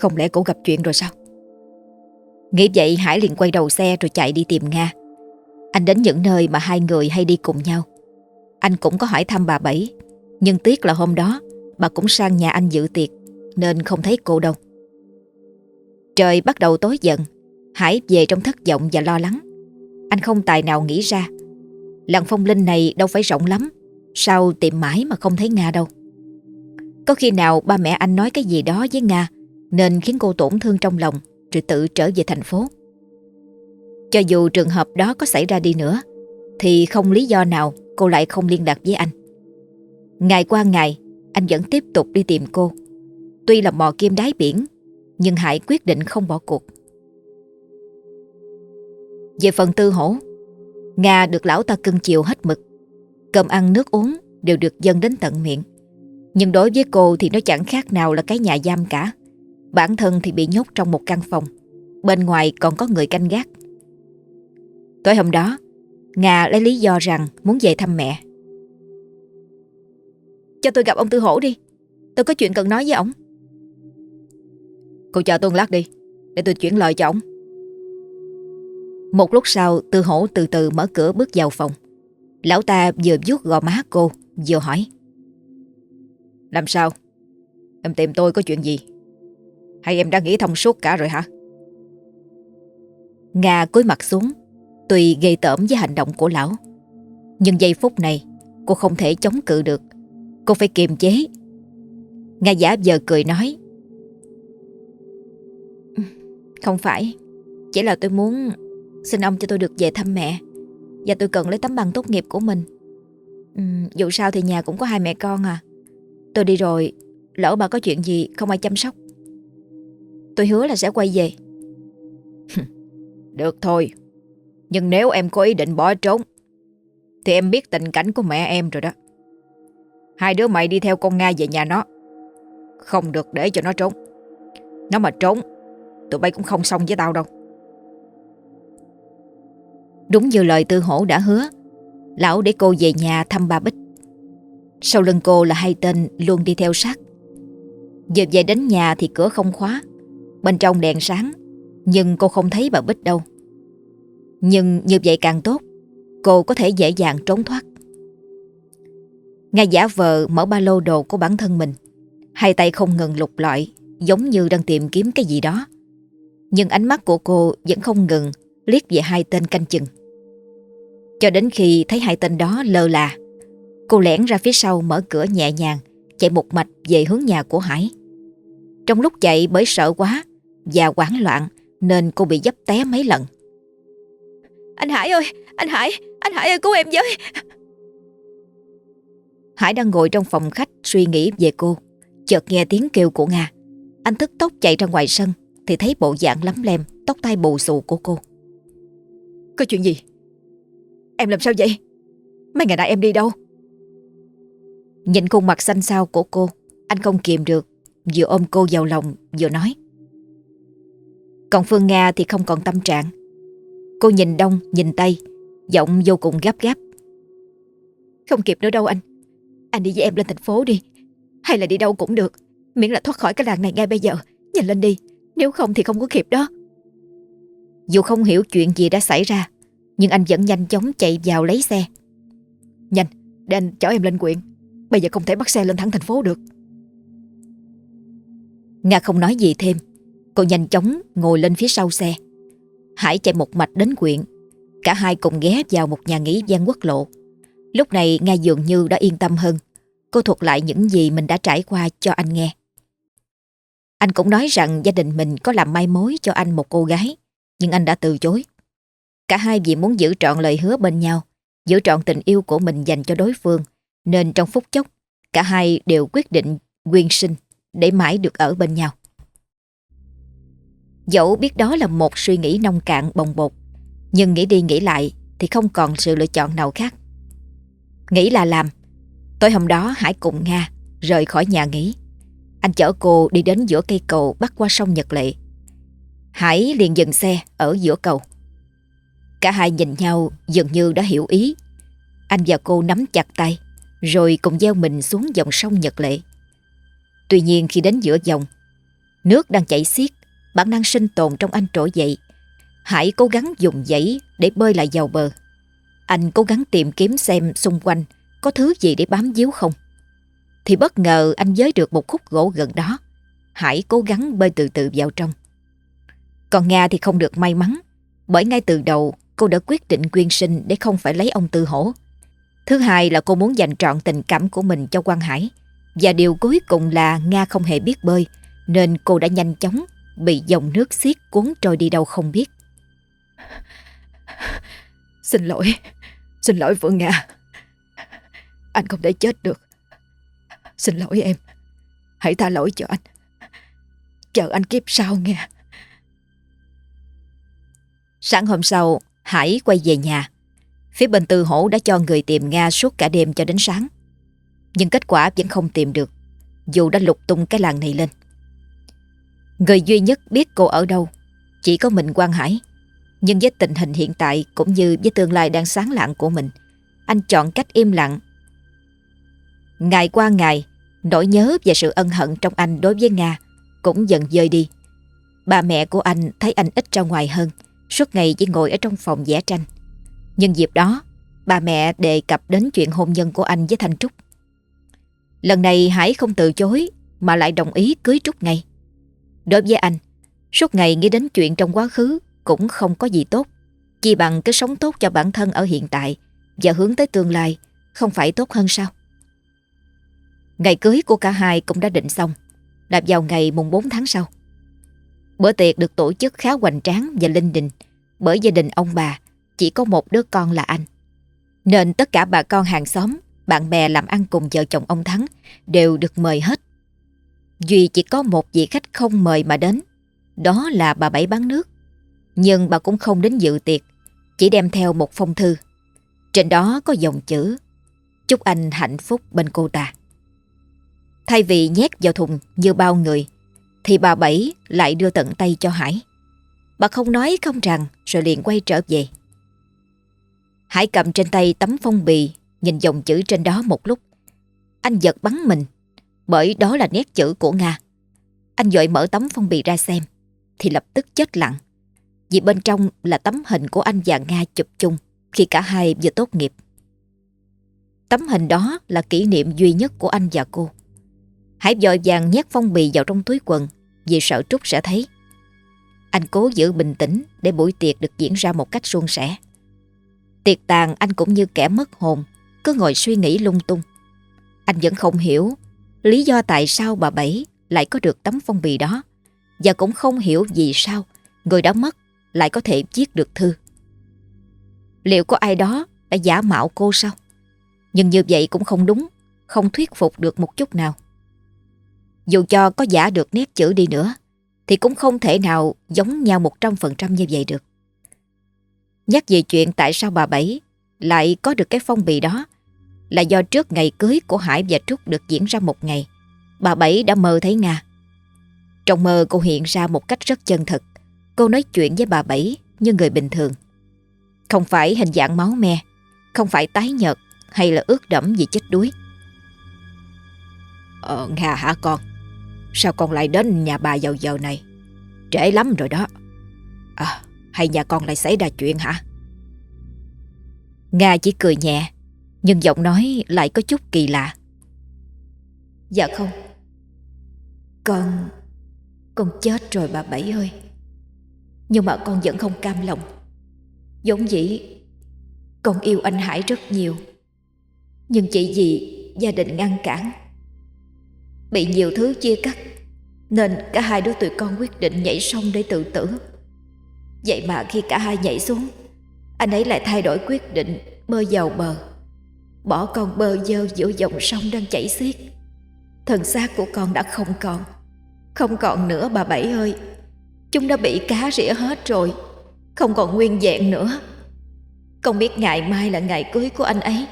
Không lẽ cô gặp chuyện rồi sao? Nghĩ vậy, Hải liền quay đầu xe rồi chạy đi tìm Nga. Anh đến những nơi mà hai người hay đi cùng nhau. Anh cũng có hỏi thăm bà Bảy. Nhưng tiếc là hôm đó, Bà cũng sang nhà anh dự tiệc, Nên không thấy cô đâu. Trời bắt đầu tối dần. Hải về trong thất vọng và lo lắng. Anh không tài nào nghĩ ra, Làng phong linh này đâu phải rộng lắm, Sao tìm mãi mà không thấy Nga đâu. Có khi nào ba mẹ anh nói cái gì đó với Nga, Nên khiến cô tổn thương trong lòng, Rồi tự trở về thành phố. Cho dù trường hợp đó có xảy ra đi nữa, Thì không lý do nào cô lại không liên lạc với anh. Ngày qua ngày, Anh vẫn tiếp tục đi tìm cô. Tuy là mò kim đáy biển, Nhưng Hải quyết định không bỏ cuộc. Về phần tư hổ, Nga được lão ta cưng chiều hết mực. Cơm ăn, nước uống đều được dâng đến tận miệng. Nhưng đối với cô thì nó chẳng khác nào là cái nhà giam cả. Bản thân thì bị nhốt trong một căn phòng. Bên ngoài còn có người canh gác. Tối hôm đó, Nga lấy lý do rằng muốn về thăm mẹ. Cho tôi gặp ông Tư Hổ đi. Tôi có chuyện cần nói với ông Cô chờ tôi lát đi, Để tôi chuyển lời cho ông một lúc sau, Tư Hổ từ từ mở cửa bước vào phòng. Lão ta vừa vuốt gò má cô, Vừa hỏi. Làm sao? Em tìm tôi có chuyện gì? Hay em đã nghĩ thông suốt cả rồi hả? Nga cúi mặt xuống, Tuy gây tởm với hành động của lão. Nhưng giây phút này, Cô không thể chống cự được. Cô phải kiềm chế. Nga giả giờ cười nói. Không phải, Chỉ là tôi muốn Xin ông cho tôi được về thăm mẹ. Và tôi cần lấy tấm bằng tốt nghiệp của mình. Ừ, Dù sao thì nhà cũng có hai mẹ con à. Tôi đi rồi Lỡ bà có chuyện gì không ai chăm sóc. Tôi hứa là sẽ quay về. Được thôi. Nhưng nếu em có ý định bỏ trốn Thì em biết tình cảnh của mẹ em rồi đó. Hai đứa mày đi theo con Nga về nhà nó. Không được để cho nó trốn. Nó mà trốn Tụi bay cũng không xong với tao đâu. Đúng như lời tư hổ đã hứa, Lão để cô về nhà thăm bà Bích. Sau lưng cô là hai tên luôn đi theo sát. Giờ về đến nhà thì cửa không khóa, Bên trong đèn sáng, Nhưng cô không thấy bà Bích đâu. Nhưng như vậy càng tốt, Cô có thể dễ dàng trốn thoát. Ngay giả vờ mở ba lô đồ của bản thân mình, Hai tay không ngừng lục lọi, Giống như đang tìm kiếm cái gì đó. Nhưng ánh mắt của cô vẫn không ngừng Liếc về hai tên canh chừng Cho đến khi thấy hai tên đó lơ là Cô lẻn ra phía sau mở cửa nhẹ nhàng Chạy một mạch về hướng nhà của Hải Trong lúc chạy bởi sợ quá Và hoảng loạn Nên cô bị dấp té mấy lần Anh Hải ơi Anh Hải Anh Hải ơi cứu em với Hải đang ngồi trong phòng khách suy nghĩ về cô. Chợt nghe tiếng kêu của Nga. Anh tức tốc chạy ra ngoài sân thì thấy bộ dạng lắm lem, tóc tai bù xù của cô. Có chuyện gì? Em làm sao vậy? Mấy ngày nay em đi đâu? Nhìn khuôn mặt xanh xao của cô, anh không kìm được, vừa ôm cô vào lòng vừa nói. Còn Phương Nga thì không còn tâm trạng. Cô nhìn đông, nhìn tây, giọng vô cùng gấp gáp. Không kịp nữa đâu anh. Anh đi với em lên thành phố đi. Hay là đi đâu cũng được. Miễn là thoát khỏi cái làng này ngay bây giờ. Nhìn lên đi. Nếu không thì không có kịp đó. Dù không hiểu chuyện gì đã xảy ra, nhưng anh vẫn nhanh chóng chạy vào lấy xe. Nhanh, để anh chở em lên quyện. Bây giờ không thể bắt xe lên thẳng thành phố được. Nga không nói gì thêm. Cô nhanh chóng ngồi lên phía sau xe. Hải chạy một mạch đến quyện. Cả hai cùng ghé vào một nhà nghỉ gian quốc lộ. Lúc này Nga dường như đã yên tâm hơn. Cô thuật lại những gì mình đã trải qua cho anh nghe. Anh cũng nói rằng gia đình mình có làm mai mối cho anh một cô gái, nhưng anh đã từ chối. Cả hai vì muốn giữ trọn lời hứa bên nhau, giữ trọn tình yêu của mình dành cho đối phương, nên trong phút chốc, cả hai đều quyết định quyên sinh để mãi được ở bên nhau. Dẫu biết đó là một suy nghĩ nông cạn bồng bột, nhưng nghĩ đi nghĩ lại thì không còn sự lựa chọn nào khác. Nghĩ là làm. Tối hôm đó Hải cùng Nga rời khỏi nhà nghỉ. Anh chở cô đi đến giữa cây cầu bắt qua sông Nhật Lệ. Hải liền dừng xe ở giữa cầu. Cả hai nhìn nhau dường như đã hiểu ý. Anh và cô nắm chặt tay rồi cùng gieo mình xuống dòng sông Nhật Lệ. Tuy nhiên khi đến giữa dòng, nước đang chảy xiết, bản năng sinh tồn trong anh trỗi dậy. Hải cố gắng dùng dãy để bơi lại vào bờ. Anh cố gắng tìm kiếm xem xung quanh có thứ gì để bám díu không. Thì bất ngờ anh giới được một khúc gỗ gần đó. Hải cố gắng bơi từ từ vào trong. Còn Nga thì không được may mắn, bởi ngay từ đầu cô đã quyết định quyên sinh để không phải lấy ông Tư Hổ. Thứ hai là cô muốn dành trọn tình cảm của mình cho Quang Hải. Và điều cuối cùng là Nga không hề biết bơi, nên cô đã nhanh chóng bị dòng nước xiết cuốn trôi đi đâu không biết. Xin lỗi, xin lỗi Phượng Nga. Anh không thể chết được. Xin lỗi em. Hãy tha lỗi cho anh. Chờ anh kiếp sau nghe. Sáng hôm sau, Hải quay về nhà. Phía bên Tư Hổ đã cho người tìm Nga suốt cả đêm cho đến sáng. Nhưng kết quả vẫn không tìm được, dù đã lục tung cái làng này lên. Người duy nhất biết cô ở đâu, chỉ có mình Quang Hải. Nhưng với tình hình hiện tại cũng như với tương lai đang sáng lạng của mình, anh chọn cách im lặng. Ngày qua ngày, nỗi nhớ và sự ân hận trong anh đối với Nga cũng dần dơi đi. Bà mẹ của anh thấy anh ít ra ngoài hơn, suốt ngày chỉ ngồi ở trong phòng vẽ tranh. Nhưng dịp đó, bà mẹ đề cập đến chuyện hôn nhân của anh với Thanh Trúc. Lần này Hải không từ chối mà lại đồng ý cưới Trúc ngay. Đối với anh, suốt ngày nghĩ đến chuyện trong quá khứ cũng không có gì tốt. Chỉ bằng cái sống tốt cho bản thân ở hiện tại và hướng tới tương lai không phải tốt hơn sao? Ngày cưới của cả hai cũng đã định xong, Đạp vào ngày mùng 4 tháng sau. Bữa tiệc được tổ chức khá hoành tráng và linh đình bởi gia đình ông bà chỉ có một đứa con là anh. Nên tất cả bà con hàng xóm, bạn bè làm ăn cùng vợ chồng ông Thắng đều được mời hết. Duy chỉ có một vị khách không mời mà đến, đó là bà Bảy bán nước. Nhưng bà cũng không đến dự tiệc, chỉ đem theo một phong thư. Trên đó có dòng chữ Chúc anh hạnh phúc bên cô ta. Thay vì nhét vào thùng như bao người, thì bà Bảy lại đưa tận tay cho Hải. Bà không nói không rằng rồi liền quay trở về. Hải cầm trên tay tấm phong bì, nhìn dòng chữ trên đó một lúc. Anh giật bắn mình, bởi đó là nét chữ của Nga. Anh dội mở tấm phong bì ra xem, thì lập tức chết lặng. Vì bên trong là tấm hình của anh và Nga chụp chung khi cả hai vừa tốt nghiệp. Tấm hình đó là kỷ niệm duy nhất của anh và cô. Hải vội vàng nhét phong bì vào trong túi quần vì sợ Trúc sẽ thấy. Anh cố giữ bình tĩnh để buổi tiệc được diễn ra một cách suôn sẻ. Tiệc tàn anh cũng như kẻ mất hồn, cứ ngồi suy nghĩ lung tung. Anh vẫn không hiểu lý do tại sao bà Bảy lại có được tấm phong bì đó và cũng không hiểu vì sao người đã mất lại có thể viết được thư. Liệu có ai đó đã giả mạo cô sao? Nhưng như vậy cũng không đúng không thuyết phục được một chút nào. Dù cho có giả được nét chữ đi nữa, thì cũng không thể nào giống nhau 100% như vậy được. Nhắc về chuyện tại sao bà Bảy lại có được cái phong bì đó là do trước ngày cưới của Hải và Trúc được diễn ra một ngày, bà Bảy đã mơ thấy Nga. Trong mơ cô hiện ra một cách rất chân thực. Cô nói chuyện với bà Bảy như người bình thường. Không phải hình dạng máu me, không phải tái nhợt hay là ướt đẫm vì chết đuối. Ờ, Nga hả con? Sao con lại đến nhà bà vào giờ này? Trễ lắm rồi đó. À, hay nhà con lại xảy ra chuyện hả? Nga chỉ cười nhẹ, nhưng giọng nói lại có chút kỳ lạ. Dạ không. Con... Con chết rồi bà Bảy ơi. Nhưng mà con vẫn không cam lòng. Giống dĩ con yêu anh Hải rất nhiều. Nhưng chỉ vì gia đình ngăn cản. Bị nhiều thứ chia cắt. Nên cả hai đứa tụi con quyết định nhảy sông để tự tử. Vậy mà khi cả hai nhảy xuống, anh ấy lại thay đổi quyết định bơi vào bờ. Bỏ con bơ dơ giữa dòng sông đang chảy xiết. Thần xác của con đã không còn. Không còn nữa bà Bảy ơi. Chúng đã bị cá rỉa hết rồi. Không còn nguyên vẹn nữa. Con biết ngày mai là ngày cưới của anh ấy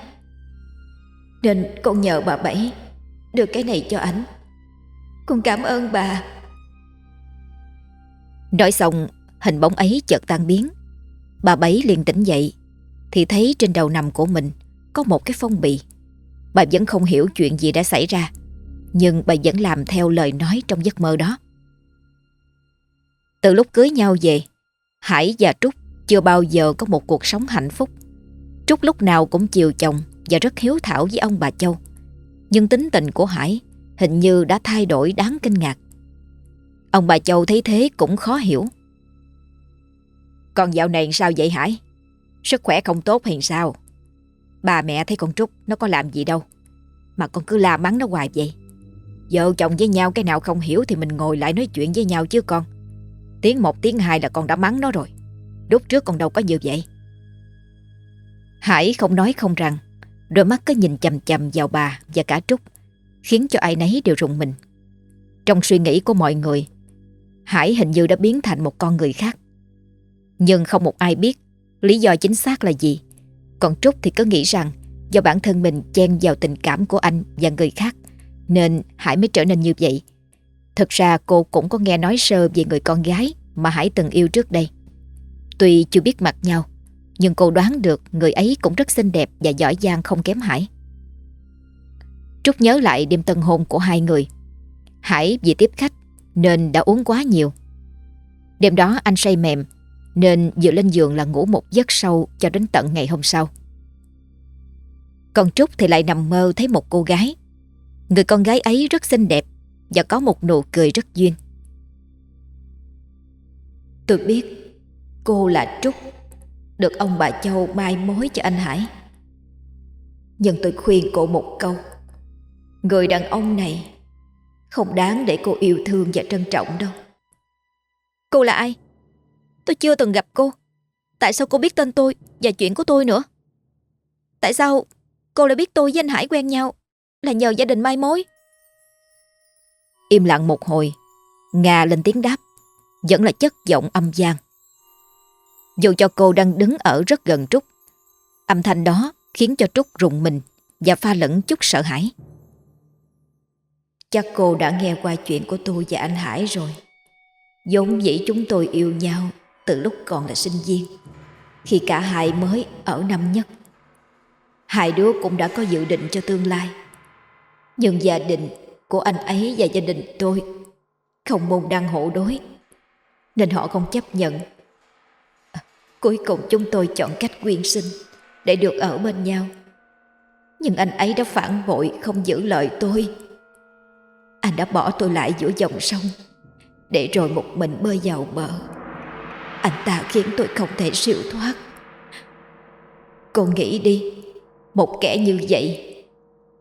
Nên con nhờ bà Bảy Đưa cái này cho anh. Con cảm ơn bà. Nói xong Hình bóng ấy chợt tan biến. Bà Bảy liền tỉnh dậy Thì thấy trên đầu nằm của mình Có một cái phong bì. Bà vẫn không hiểu chuyện gì đã xảy ra Nhưng bà vẫn làm theo lời nói trong giấc mơ đó. Từ lúc cưới nhau về Hải và Trúc chưa bao giờ có một cuộc sống hạnh phúc. Trúc lúc nào cũng chiều chồng và rất hiếu thảo với ông bà Châu. Nhưng tính tình của Hải hình như đã thay đổi đáng kinh ngạc. Ông bà Châu thấy thế cũng khó hiểu. Con dạo này sao vậy Hải? Sức khỏe không tốt hay sao? Bà mẹ thấy con Trúc nó có làm gì đâu. Mà con cứ la mắng nó hoài vậy. Vợ chồng với nhau cái nào không hiểu thì mình ngồi lại nói chuyện với nhau chứ con. Tiếng một, tiếng hai là con đã mắng nó rồi. Lúc trước còn đâu có như vậy Hải không nói không rằng Đôi mắt cứ nhìn chầm chầm vào bà và cả Trúc Khiến cho ai nấy đều rùng mình. Trong suy nghĩ của mọi người Hải hình như đã biến thành một con người khác. Nhưng không một ai biết Lý do chính xác là gì. Còn Trúc thì cứ nghĩ rằng Do bản thân mình chen vào tình cảm của anh và người khác Nên Hải mới trở nên như vậy. Thực ra cô cũng có nghe nói sơ về người con gái Mà Hải từng yêu trước đây. Tuy chưa biết mặt nhau, nhưng cô đoán được người ấy cũng rất xinh đẹp và giỏi giang không kém Hải. Trúc nhớ lại đêm tân hôn của hai người. Hải vì tiếp khách nên đã uống quá nhiều. Đêm đó anh say mềm, nên vừa lên giường là ngủ một giấc sâu cho đến tận ngày hôm sau. Còn Trúc thì lại nằm mơ thấy một cô gái. Người con gái ấy rất xinh đẹp và có một nụ cười rất duyên. Tôi biết Cô là Trúc được ông bà Châu mai mối cho anh Hải. Nhưng tôi khuyên cô một câu. Người đàn ông này Không đáng để cô yêu thương và trân trọng đâu. Cô là ai? Tôi chưa từng gặp cô. Tại sao cô biết tên tôi và chuyện của tôi nữa? Tại sao cô lại biết tôi với anh Hải quen nhau Là nhờ gia đình mai mối? Im lặng một hồi, Nga lên tiếng đáp, Vẫn là chất giọng âm gian dù cho cô đang đứng ở rất gần Trúc. Âm thanh đó khiến cho Trúc rùng mình và pha lẫn chút sợ hãi. Chắc cô đã nghe qua chuyện của tôi và anh Hải rồi. Giống dĩ chúng tôi yêu nhau từ lúc còn là sinh viên, khi cả hai mới ở năm nhất. Hai đứa cũng đã có dự định cho tương lai. Nhưng gia đình của anh ấy và gia đình tôi không môn đăng hộ đối, nên họ không chấp nhận Cuối cùng chúng tôi chọn cách quyên sinh để được ở bên nhau. Nhưng anh ấy đã phản bội không giữ lời tôi. Anh đã bỏ tôi lại giữa dòng sông để rồi một mình bơi vào bờ. Anh ta khiến tôi không thể siêu thoát. Cô nghĩ đi, một kẻ như vậy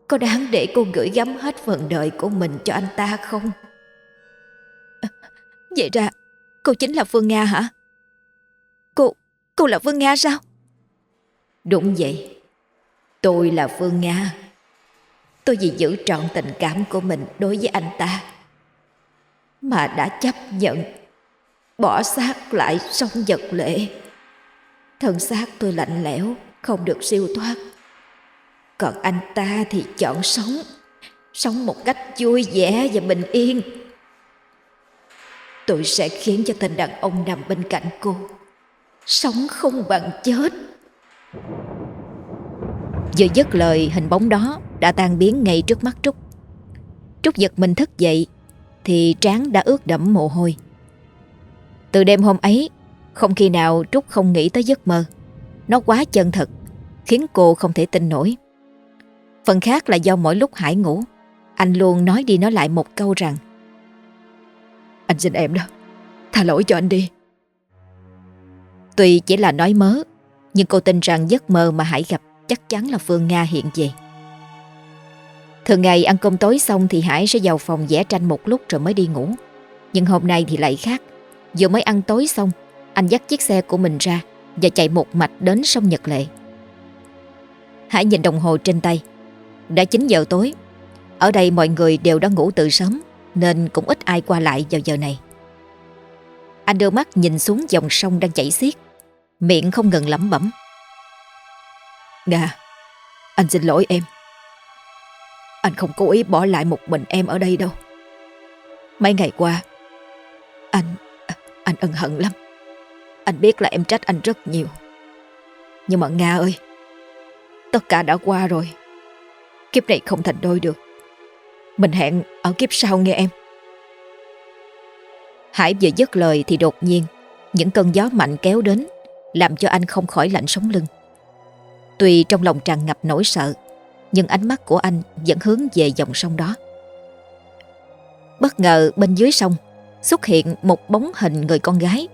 có đáng để cô gửi gắm hết phần đời của mình cho anh ta không? À, vậy ra cô chính là Phương Nga hả? Cô, là Phương Nga sao? Đúng vậy. Tôi là Phương Nga. Tôi vì giữ trọn tình cảm của mình đối với anh ta Mà đã chấp nhận Bỏ xác lại sông vật lệ Thân xác tôi lạnh lẽo Không được siêu thoát Còn anh ta thì chọn sống Sống một cách vui vẻ và bình yên Tôi sẽ khiến cho tên đàn ông nằm bên cạnh cô Sống không bằng chết Vừa dứt lời hình bóng đó đã tan biến ngay trước mắt Trúc. Trúc giật mình thức dậy thì trán đã ướt đẫm mồ hôi. Từ đêm hôm ấy, không khi nào Trúc không nghĩ tới giấc mơ. Nó quá chân thật, khiến cô không thể tin nổi. Phần khác là do mỗi lúc Hải ngủ, anh luôn nói đi nói lại một câu rằng Anh xin em đó, tha lỗi cho anh đi. Tuy chỉ là nói mớ, nhưng cô tin rằng giấc mơ mà Hải gặp chắc chắn là Phương Nga hiện về. Thường ngày ăn cơm tối xong thì Hải sẽ vào phòng vẽ tranh một lúc rồi mới đi ngủ. Nhưng hôm nay thì lại khác. Vừa mới ăn tối xong, anh dắt chiếc xe của mình ra và chạy một mạch đến sông Nhật Lệ. Hải nhìn đồng hồ trên tay. Đã 9 giờ tối. Ở đây mọi người đều đã ngủ từ sớm nên cũng ít ai qua lại vào giờ này. Anh đưa mắt nhìn xuống dòng sông đang chảy xiết, miệng không ngừng lẩm bẩm. Nga, anh xin lỗi em. Anh không cố ý bỏ lại một mình em ở đây đâu. Mấy ngày qua, anh, anh ân hận lắm. Anh biết là em trách anh rất nhiều. Nhưng mà Nga ơi, tất cả đã qua rồi. Kiếp này không thành đôi được. Mình hẹn ở kiếp sau nghe em. Hải vừa dứt lời thì đột nhiên những cơn gió mạnh kéo đến làm cho anh không khỏi lạnh sống lưng. Tuy trong lòng tràn ngập nỗi sợ nhưng ánh mắt của anh vẫn hướng về dòng sông đó. Bất ngờ bên dưới sông xuất hiện một bóng hình người con gái,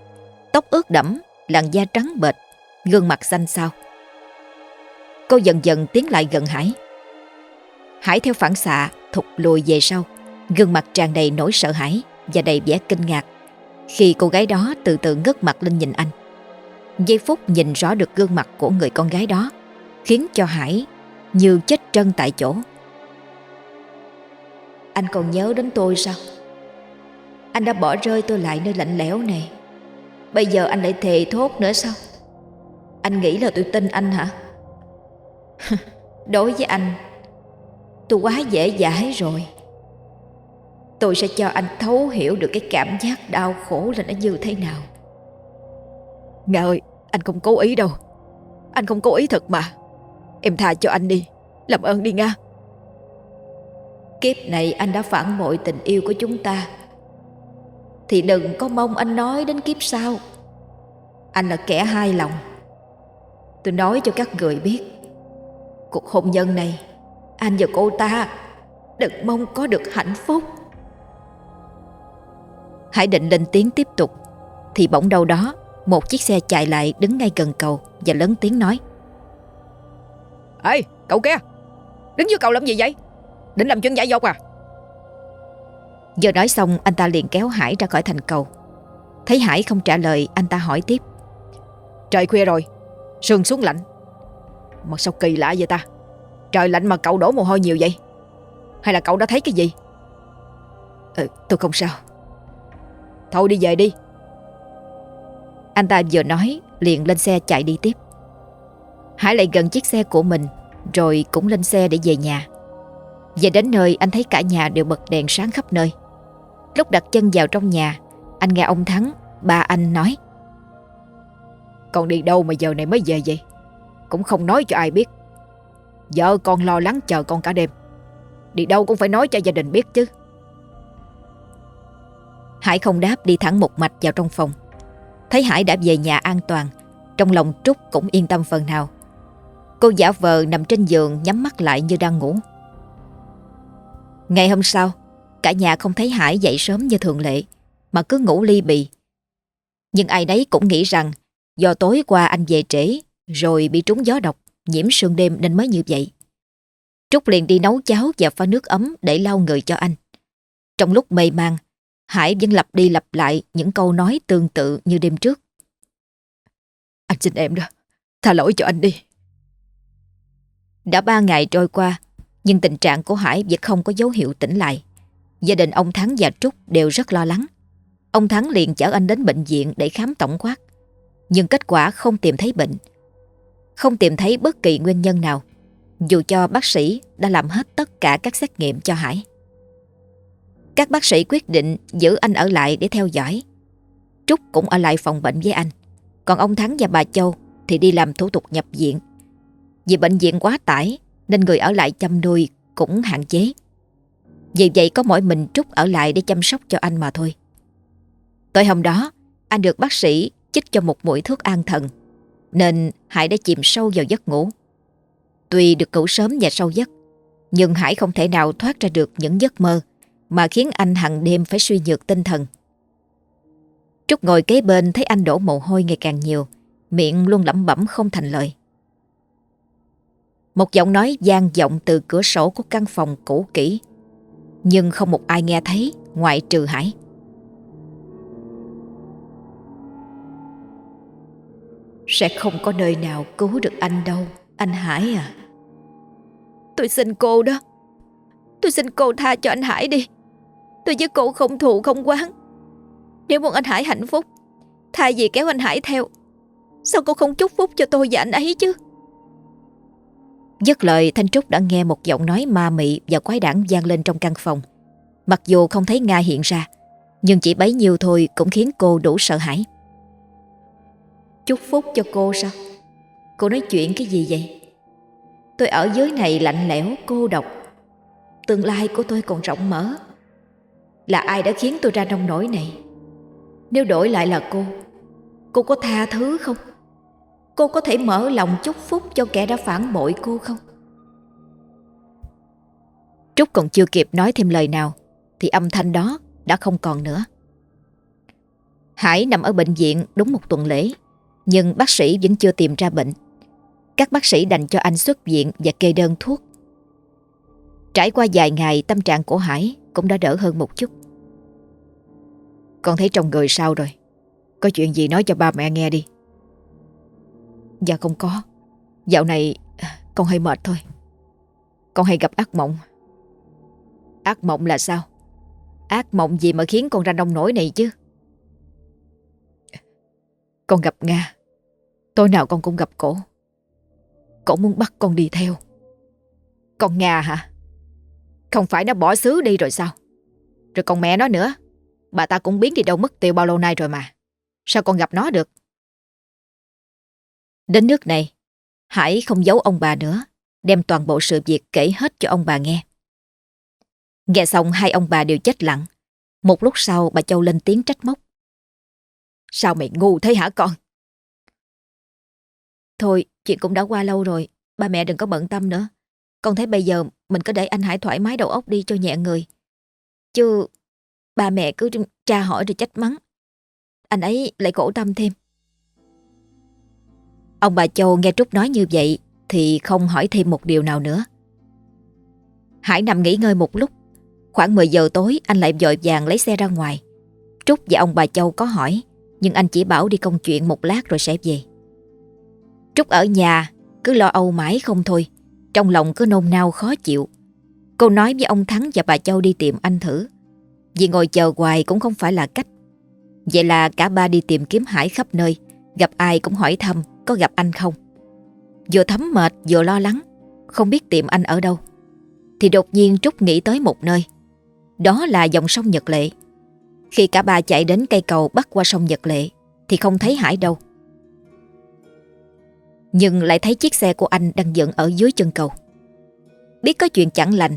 tóc ướt đẫm, làn da trắng bệch, gương mặt xanh xao. Cô dần dần tiến lại gần Hải. Hải theo phản xạ thụt lùi về sau, gương mặt tràn đầy nỗi sợ hãi và đầy vẻ kinh ngạc khi cô gái đó từ từ ngước mặt lên nhìn anh. Giây phút nhìn rõ được gương mặt của người con gái đó khiến cho Hải như chết trân tại chỗ. Anh còn nhớ đến tôi sao? Anh đã bỏ rơi tôi lại nơi lạnh lẽo này. Bây giờ anh lại thề thốt nữa sao? Anh nghĩ là tôi tin anh hả? Đối với anh, tôi quá dễ dãi rồi. Tôi sẽ cho anh thấu hiểu được cái cảm giác đau khổ là nó như thế nào. Nga ơi, anh không cố ý đâu. Anh không cố ý thật mà. Em tha cho anh đi. Làm ơn đi Nga. Kiếp này anh đã phản bội tình yêu của chúng ta. Thì đừng có mong anh nói đến kiếp sau. Anh là kẻ hai lòng. Tôi nói cho các người biết. Cuộc hôn nhân này, Anh và cô ta Đừng mong có được hạnh phúc. Hải định lên tiếng tiếp tục, Thì bỗng đâu đó một chiếc xe chạy lại đứng ngay gần cầu Và lớn tiếng nói. Ê cậu kia Đứng dưới cầu làm gì vậy? Định làm chuyện giải dột à? Vừa nói xong anh ta liền kéo Hải ra khỏi thành cầu. Thấy Hải không trả lời Anh ta hỏi tiếp. Trời khuya rồi Sương xuống lạnh. Mà sao kỳ lạ vậy ta? Trời lạnh mà cậu đổ mồ hôi nhiều vậy? Hay là cậu đã thấy cái gì? Ừ tôi không sao. Thôi đi về đi anh ta vừa nói liền lên xe chạy đi tiếp. Hải lại gần chiếc xe của mình Rồi cũng lên xe để về nhà. Về đến nơi anh thấy cả nhà đều bật đèn sáng khắp nơi. Lúc đặt chân vào trong nhà Anh nghe ông Thắng, ba anh nói. Con đi đâu mà giờ này mới về vậy? Cũng không nói cho ai biết. Vợ con lo lắng chờ con cả đêm. Đi đâu cũng phải nói cho gia đình biết chứ. Hải không đáp đi thẳng một mạch vào trong phòng. Thấy Hải đã về nhà an toàn Trong lòng Trúc cũng yên tâm phần nào Cô giả vờ nằm trên giường nhắm mắt lại như đang ngủ. Ngày hôm sau, cả nhà không thấy Hải dậy sớm như thường lệ, mà cứ ngủ ly bì. Nhưng ai đấy cũng nghĩ rằng do tối qua anh về trễ, rồi bị trúng gió độc, nhiễm sương đêm nên mới như vậy. Trúc liền đi nấu cháo và pha nước ấm để lau người cho anh. Trong lúc mê man, Hải vẫn lặp đi lặp lại những câu nói tương tự như đêm trước. Anh xin em đó, tha lỗi cho anh đi. Đã ba ngày trôi qua, Nhưng tình trạng của Hải vẫn không có dấu hiệu tỉnh lại. Gia đình ông Thắng và Trúc đều rất lo lắng. Ông Thắng liền chở anh đến bệnh viện để khám tổng quát. Nhưng kết quả không tìm thấy bệnh. Không tìm thấy bất kỳ nguyên nhân nào. Dù cho bác sĩ đã làm hết tất cả các xét nghiệm cho Hải. Các bác sĩ quyết định giữ anh ở lại để theo dõi. Trúc cũng ở lại phòng bệnh với anh. Còn ông Thắng và bà Châu thì đi làm thủ tục nhập viện. Vì bệnh viện quá tải nên người ở lại chăm nuôi cũng hạn chế. Vì vậy có mỗi mình Trúc ở lại để chăm sóc cho anh mà thôi. Tối hôm đó, anh được bác sĩ chích cho một mũi thuốc an thần, nên Hải đã chìm sâu vào giấc ngủ. Tuy được ngủ sớm và sâu giấc, nhưng Hải không thể nào thoát ra được những giấc mơ mà khiến anh hằng đêm phải suy nhược tinh thần. Trúc ngồi kế bên thấy anh đổ mồ hôi ngày càng nhiều, miệng luôn lẩm bẩm không thành lời. Một giọng nói gian vọng từ cửa sổ của căn phòng cũ kỹ, nhưng không một ai nghe thấy ngoại trừ Hải. Sẽ không có nơi nào cứu được anh đâu, anh Hải à. Tôi xin cô đó. Tôi xin cô tha cho anh Hải đi. Tôi với cô không thù không quán. Nếu muốn anh Hải hạnh phúc, thay vì kéo anh Hải theo, sao cô không chúc phúc cho tôi và anh ấy chứ? Dứt lời Thanh Trúc đã nghe một giọng nói ma mị và quái đản vang lên trong căn phòng. Mặc dù không thấy Nga hiện ra, nhưng chỉ bấy nhiêu thôi cũng khiến cô đủ sợ hãi. Chúc phúc cho cô sao? Cô nói chuyện cái gì vậy? Tôi ở dưới này lạnh lẽo, cô độc. Tương lai của tôi còn rộng mở. Là ai đã khiến tôi ra nông nổi này? Nếu đổi lại là cô, cô có tha thứ không? Cô có thể mở lòng chúc phúc cho kẻ đã phản bội cô không? Trúc còn chưa kịp nói thêm lời nào thì âm thanh đó đã không còn nữa. Hải nằm ở bệnh viện đúng một tuần lễ nhưng bác sĩ vẫn chưa tìm ra bệnh. Các bác sĩ đành cho anh xuất viện và kê đơn thuốc. Trải qua vài ngày tâm trạng của Hải cũng đã đỡ hơn một chút. Con thấy trong người sao rồi? Có chuyện gì nói cho ba mẹ nghe đi. Dạ không có. Dạo này, con hơi mệt thôi. Con hay gặp ác mộng. Ác mộng là sao? Ác mộng gì mà khiến con ra nông nổi này chứ? Con gặp Nga. Tối nào con cũng gặp cổ. Cổ muốn bắt con đi theo. Con Nga hả? Không phải nó bỏ xứ đi rồi sao? Rồi còn mẹ nó nữa. Bà ta cũng biến đi đâu mất tiêu bao lâu nay rồi mà. Sao con gặp nó được? Đến nước này, Hải không giấu ông bà nữa, đem toàn bộ sự việc kể hết cho ông bà nghe. Nghe xong hai ông bà đều chết lặng. Một lúc sau bà Châu lên tiếng trách móc. Sao mày ngu thế hả con? Thôi, chuyện cũng đã qua lâu rồi, ba mẹ đừng có bận tâm nữa. Con thấy bây giờ mình có để anh Hải thoải mái đầu óc đi cho nhẹ người. Chứ ba mẹ cứ tra hỏi rồi trách mắng. Anh ấy lại khổ tâm thêm. Ông bà Châu nghe Trúc nói như vậy thì không hỏi thêm một điều nào nữa. Hải nằm nghỉ ngơi một lúc. Khoảng 10 giờ tối, anh lại dội vàng lấy xe ra ngoài. Trúc và ông bà Châu có hỏi, nhưng anh chỉ bảo đi công chuyện một lát rồi sẽ về. Trúc ở nhà, cứ lo âu mãi không thôi. Trong lòng cứ nôn nao khó chịu. Cô nói với ông Thắng và bà Châu đi tìm anh thử. Vì ngồi chờ hoài cũng không phải là cách. Vậy là cả ba đi tìm kiếm Hải khắp nơi. Gặp ai cũng hỏi thăm có gặp anh không. Vừa thấm mệt vừa lo lắng. Không biết tìm anh ở đâu. Thì đột nhiên Trúc nghĩ tới một nơi. Đó là dòng sông Nhật Lệ. Khi cả ba chạy đến cây cầu bắt qua sông Nhật Lệ thì không thấy Hải đâu. Nhưng lại thấy chiếc xe của anh đang dựng ở dưới chân cầu. Biết có chuyện chẳng lành,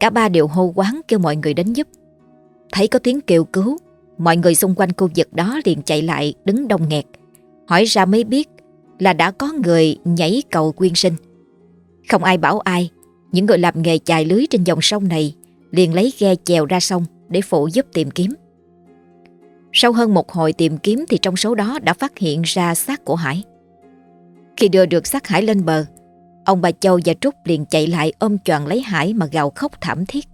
cả ba đều hô quán kêu mọi người đến giúp. Thấy có tiếng kêu cứu, mọi người xung quanh khu vực đó liền chạy lại đứng đông nghẹt. Hỏi ra mới biết là đã có người nhảy cầu quyên sinh. Không ai bảo ai, những người làm nghề chài lưới trên dòng sông này liền lấy ghe chèo ra sông để phụ giúp tìm kiếm. Sau hơn một hồi tìm kiếm thì trong số đó đã phát hiện ra xác của Hải. Khi đưa được xác Hải lên bờ, ông bà Châu và Trúc liền chạy lại ôm choàng lấy Hải mà gào khóc thảm thiết.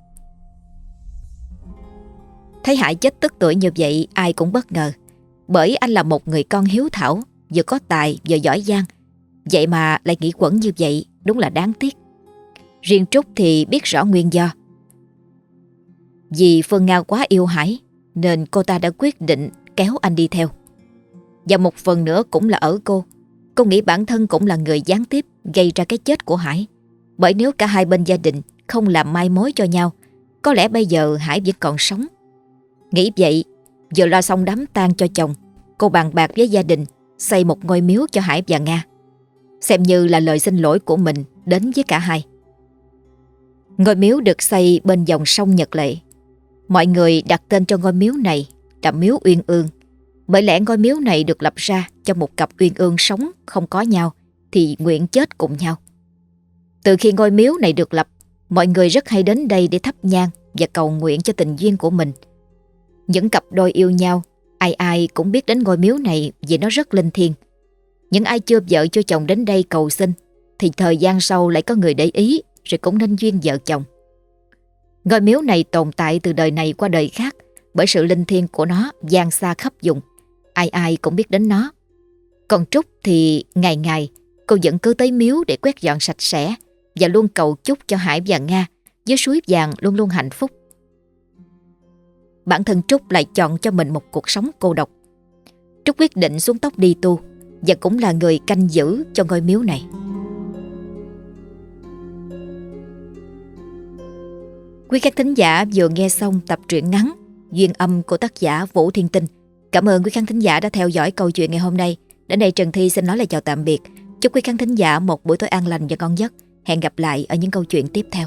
Thấy Hải chết tức tuổi như vậy ai cũng bất ngờ, bởi anh là một người con hiếu thảo, vừa có tài vừa giỏi giang. Vậy mà lại nghĩ quẩn như vậy đúng là đáng tiếc. Riêng Trúc thì biết rõ nguyên do. Vì Phương Nga quá yêu Hải nên cô ta đã quyết định kéo anh đi theo. Và một phần nữa cũng là ở cô. Cô nghĩ bản thân cũng là người gián tiếp gây ra cái chết của Hải. Bởi nếu cả hai bên gia đình không làm mai mối cho nhau, có lẽ bây giờ Hải vẫn còn sống. Nghĩ vậy, giờ lo xong đám tang cho chồng, cô bàn bạc với gia đình xây một ngôi miếu cho Hải và Nga. Xem như là lời xin lỗi của mình đến với cả hai. Ngôi miếu được xây bên dòng sông Nhật Lệ. Mọi người đặt tên cho ngôi miếu này là miếu Uyên Ương. Bởi lẽ ngôi miếu này được lập ra cho một cặp Uyên Ương sống không có nhau thì nguyện chết cùng nhau. Từ khi ngôi miếu này được lập, mọi người rất hay đến đây để thắp nhang và cầu nguyện cho tình duyên của mình. Những cặp đôi yêu nhau, ai ai cũng biết đến ngôi miếu này vì nó rất linh thiêng. Những ai chưa vợ cho chồng đến đây cầu xin thì thời gian sau lại có người để ý rồi cũng nên duyên vợ chồng. Ngôi miếu này tồn tại từ đời này qua đời khác bởi sự linh thiêng của nó gian xa khắp vùng. Ai ai cũng biết đến nó. Còn Trúc thì ngày ngày cô vẫn cứ tới miếu để quét dọn sạch sẽ và luôn cầu chúc cho Hải và Nga với suối vàng luôn luôn hạnh phúc. Bản thân Trúc lại chọn cho mình một cuộc sống cô độc. Trúc quyết định xuống tóc đi tu và cũng là người canh giữ cho ngôi miếu này. Quý khán thính giả vừa nghe xong tập truyện ngắn Duyên âm của tác giả Vũ Thiên Tinh. Cảm ơn quý khán thính giả đã theo dõi câu chuyện ngày hôm nay. Đến đây Trần Thi xin nói lời chào tạm biệt. Chúc quý khán thính giả một buổi tối an lành và ngon giấc. Hẹn gặp lại ở những câu chuyện tiếp theo.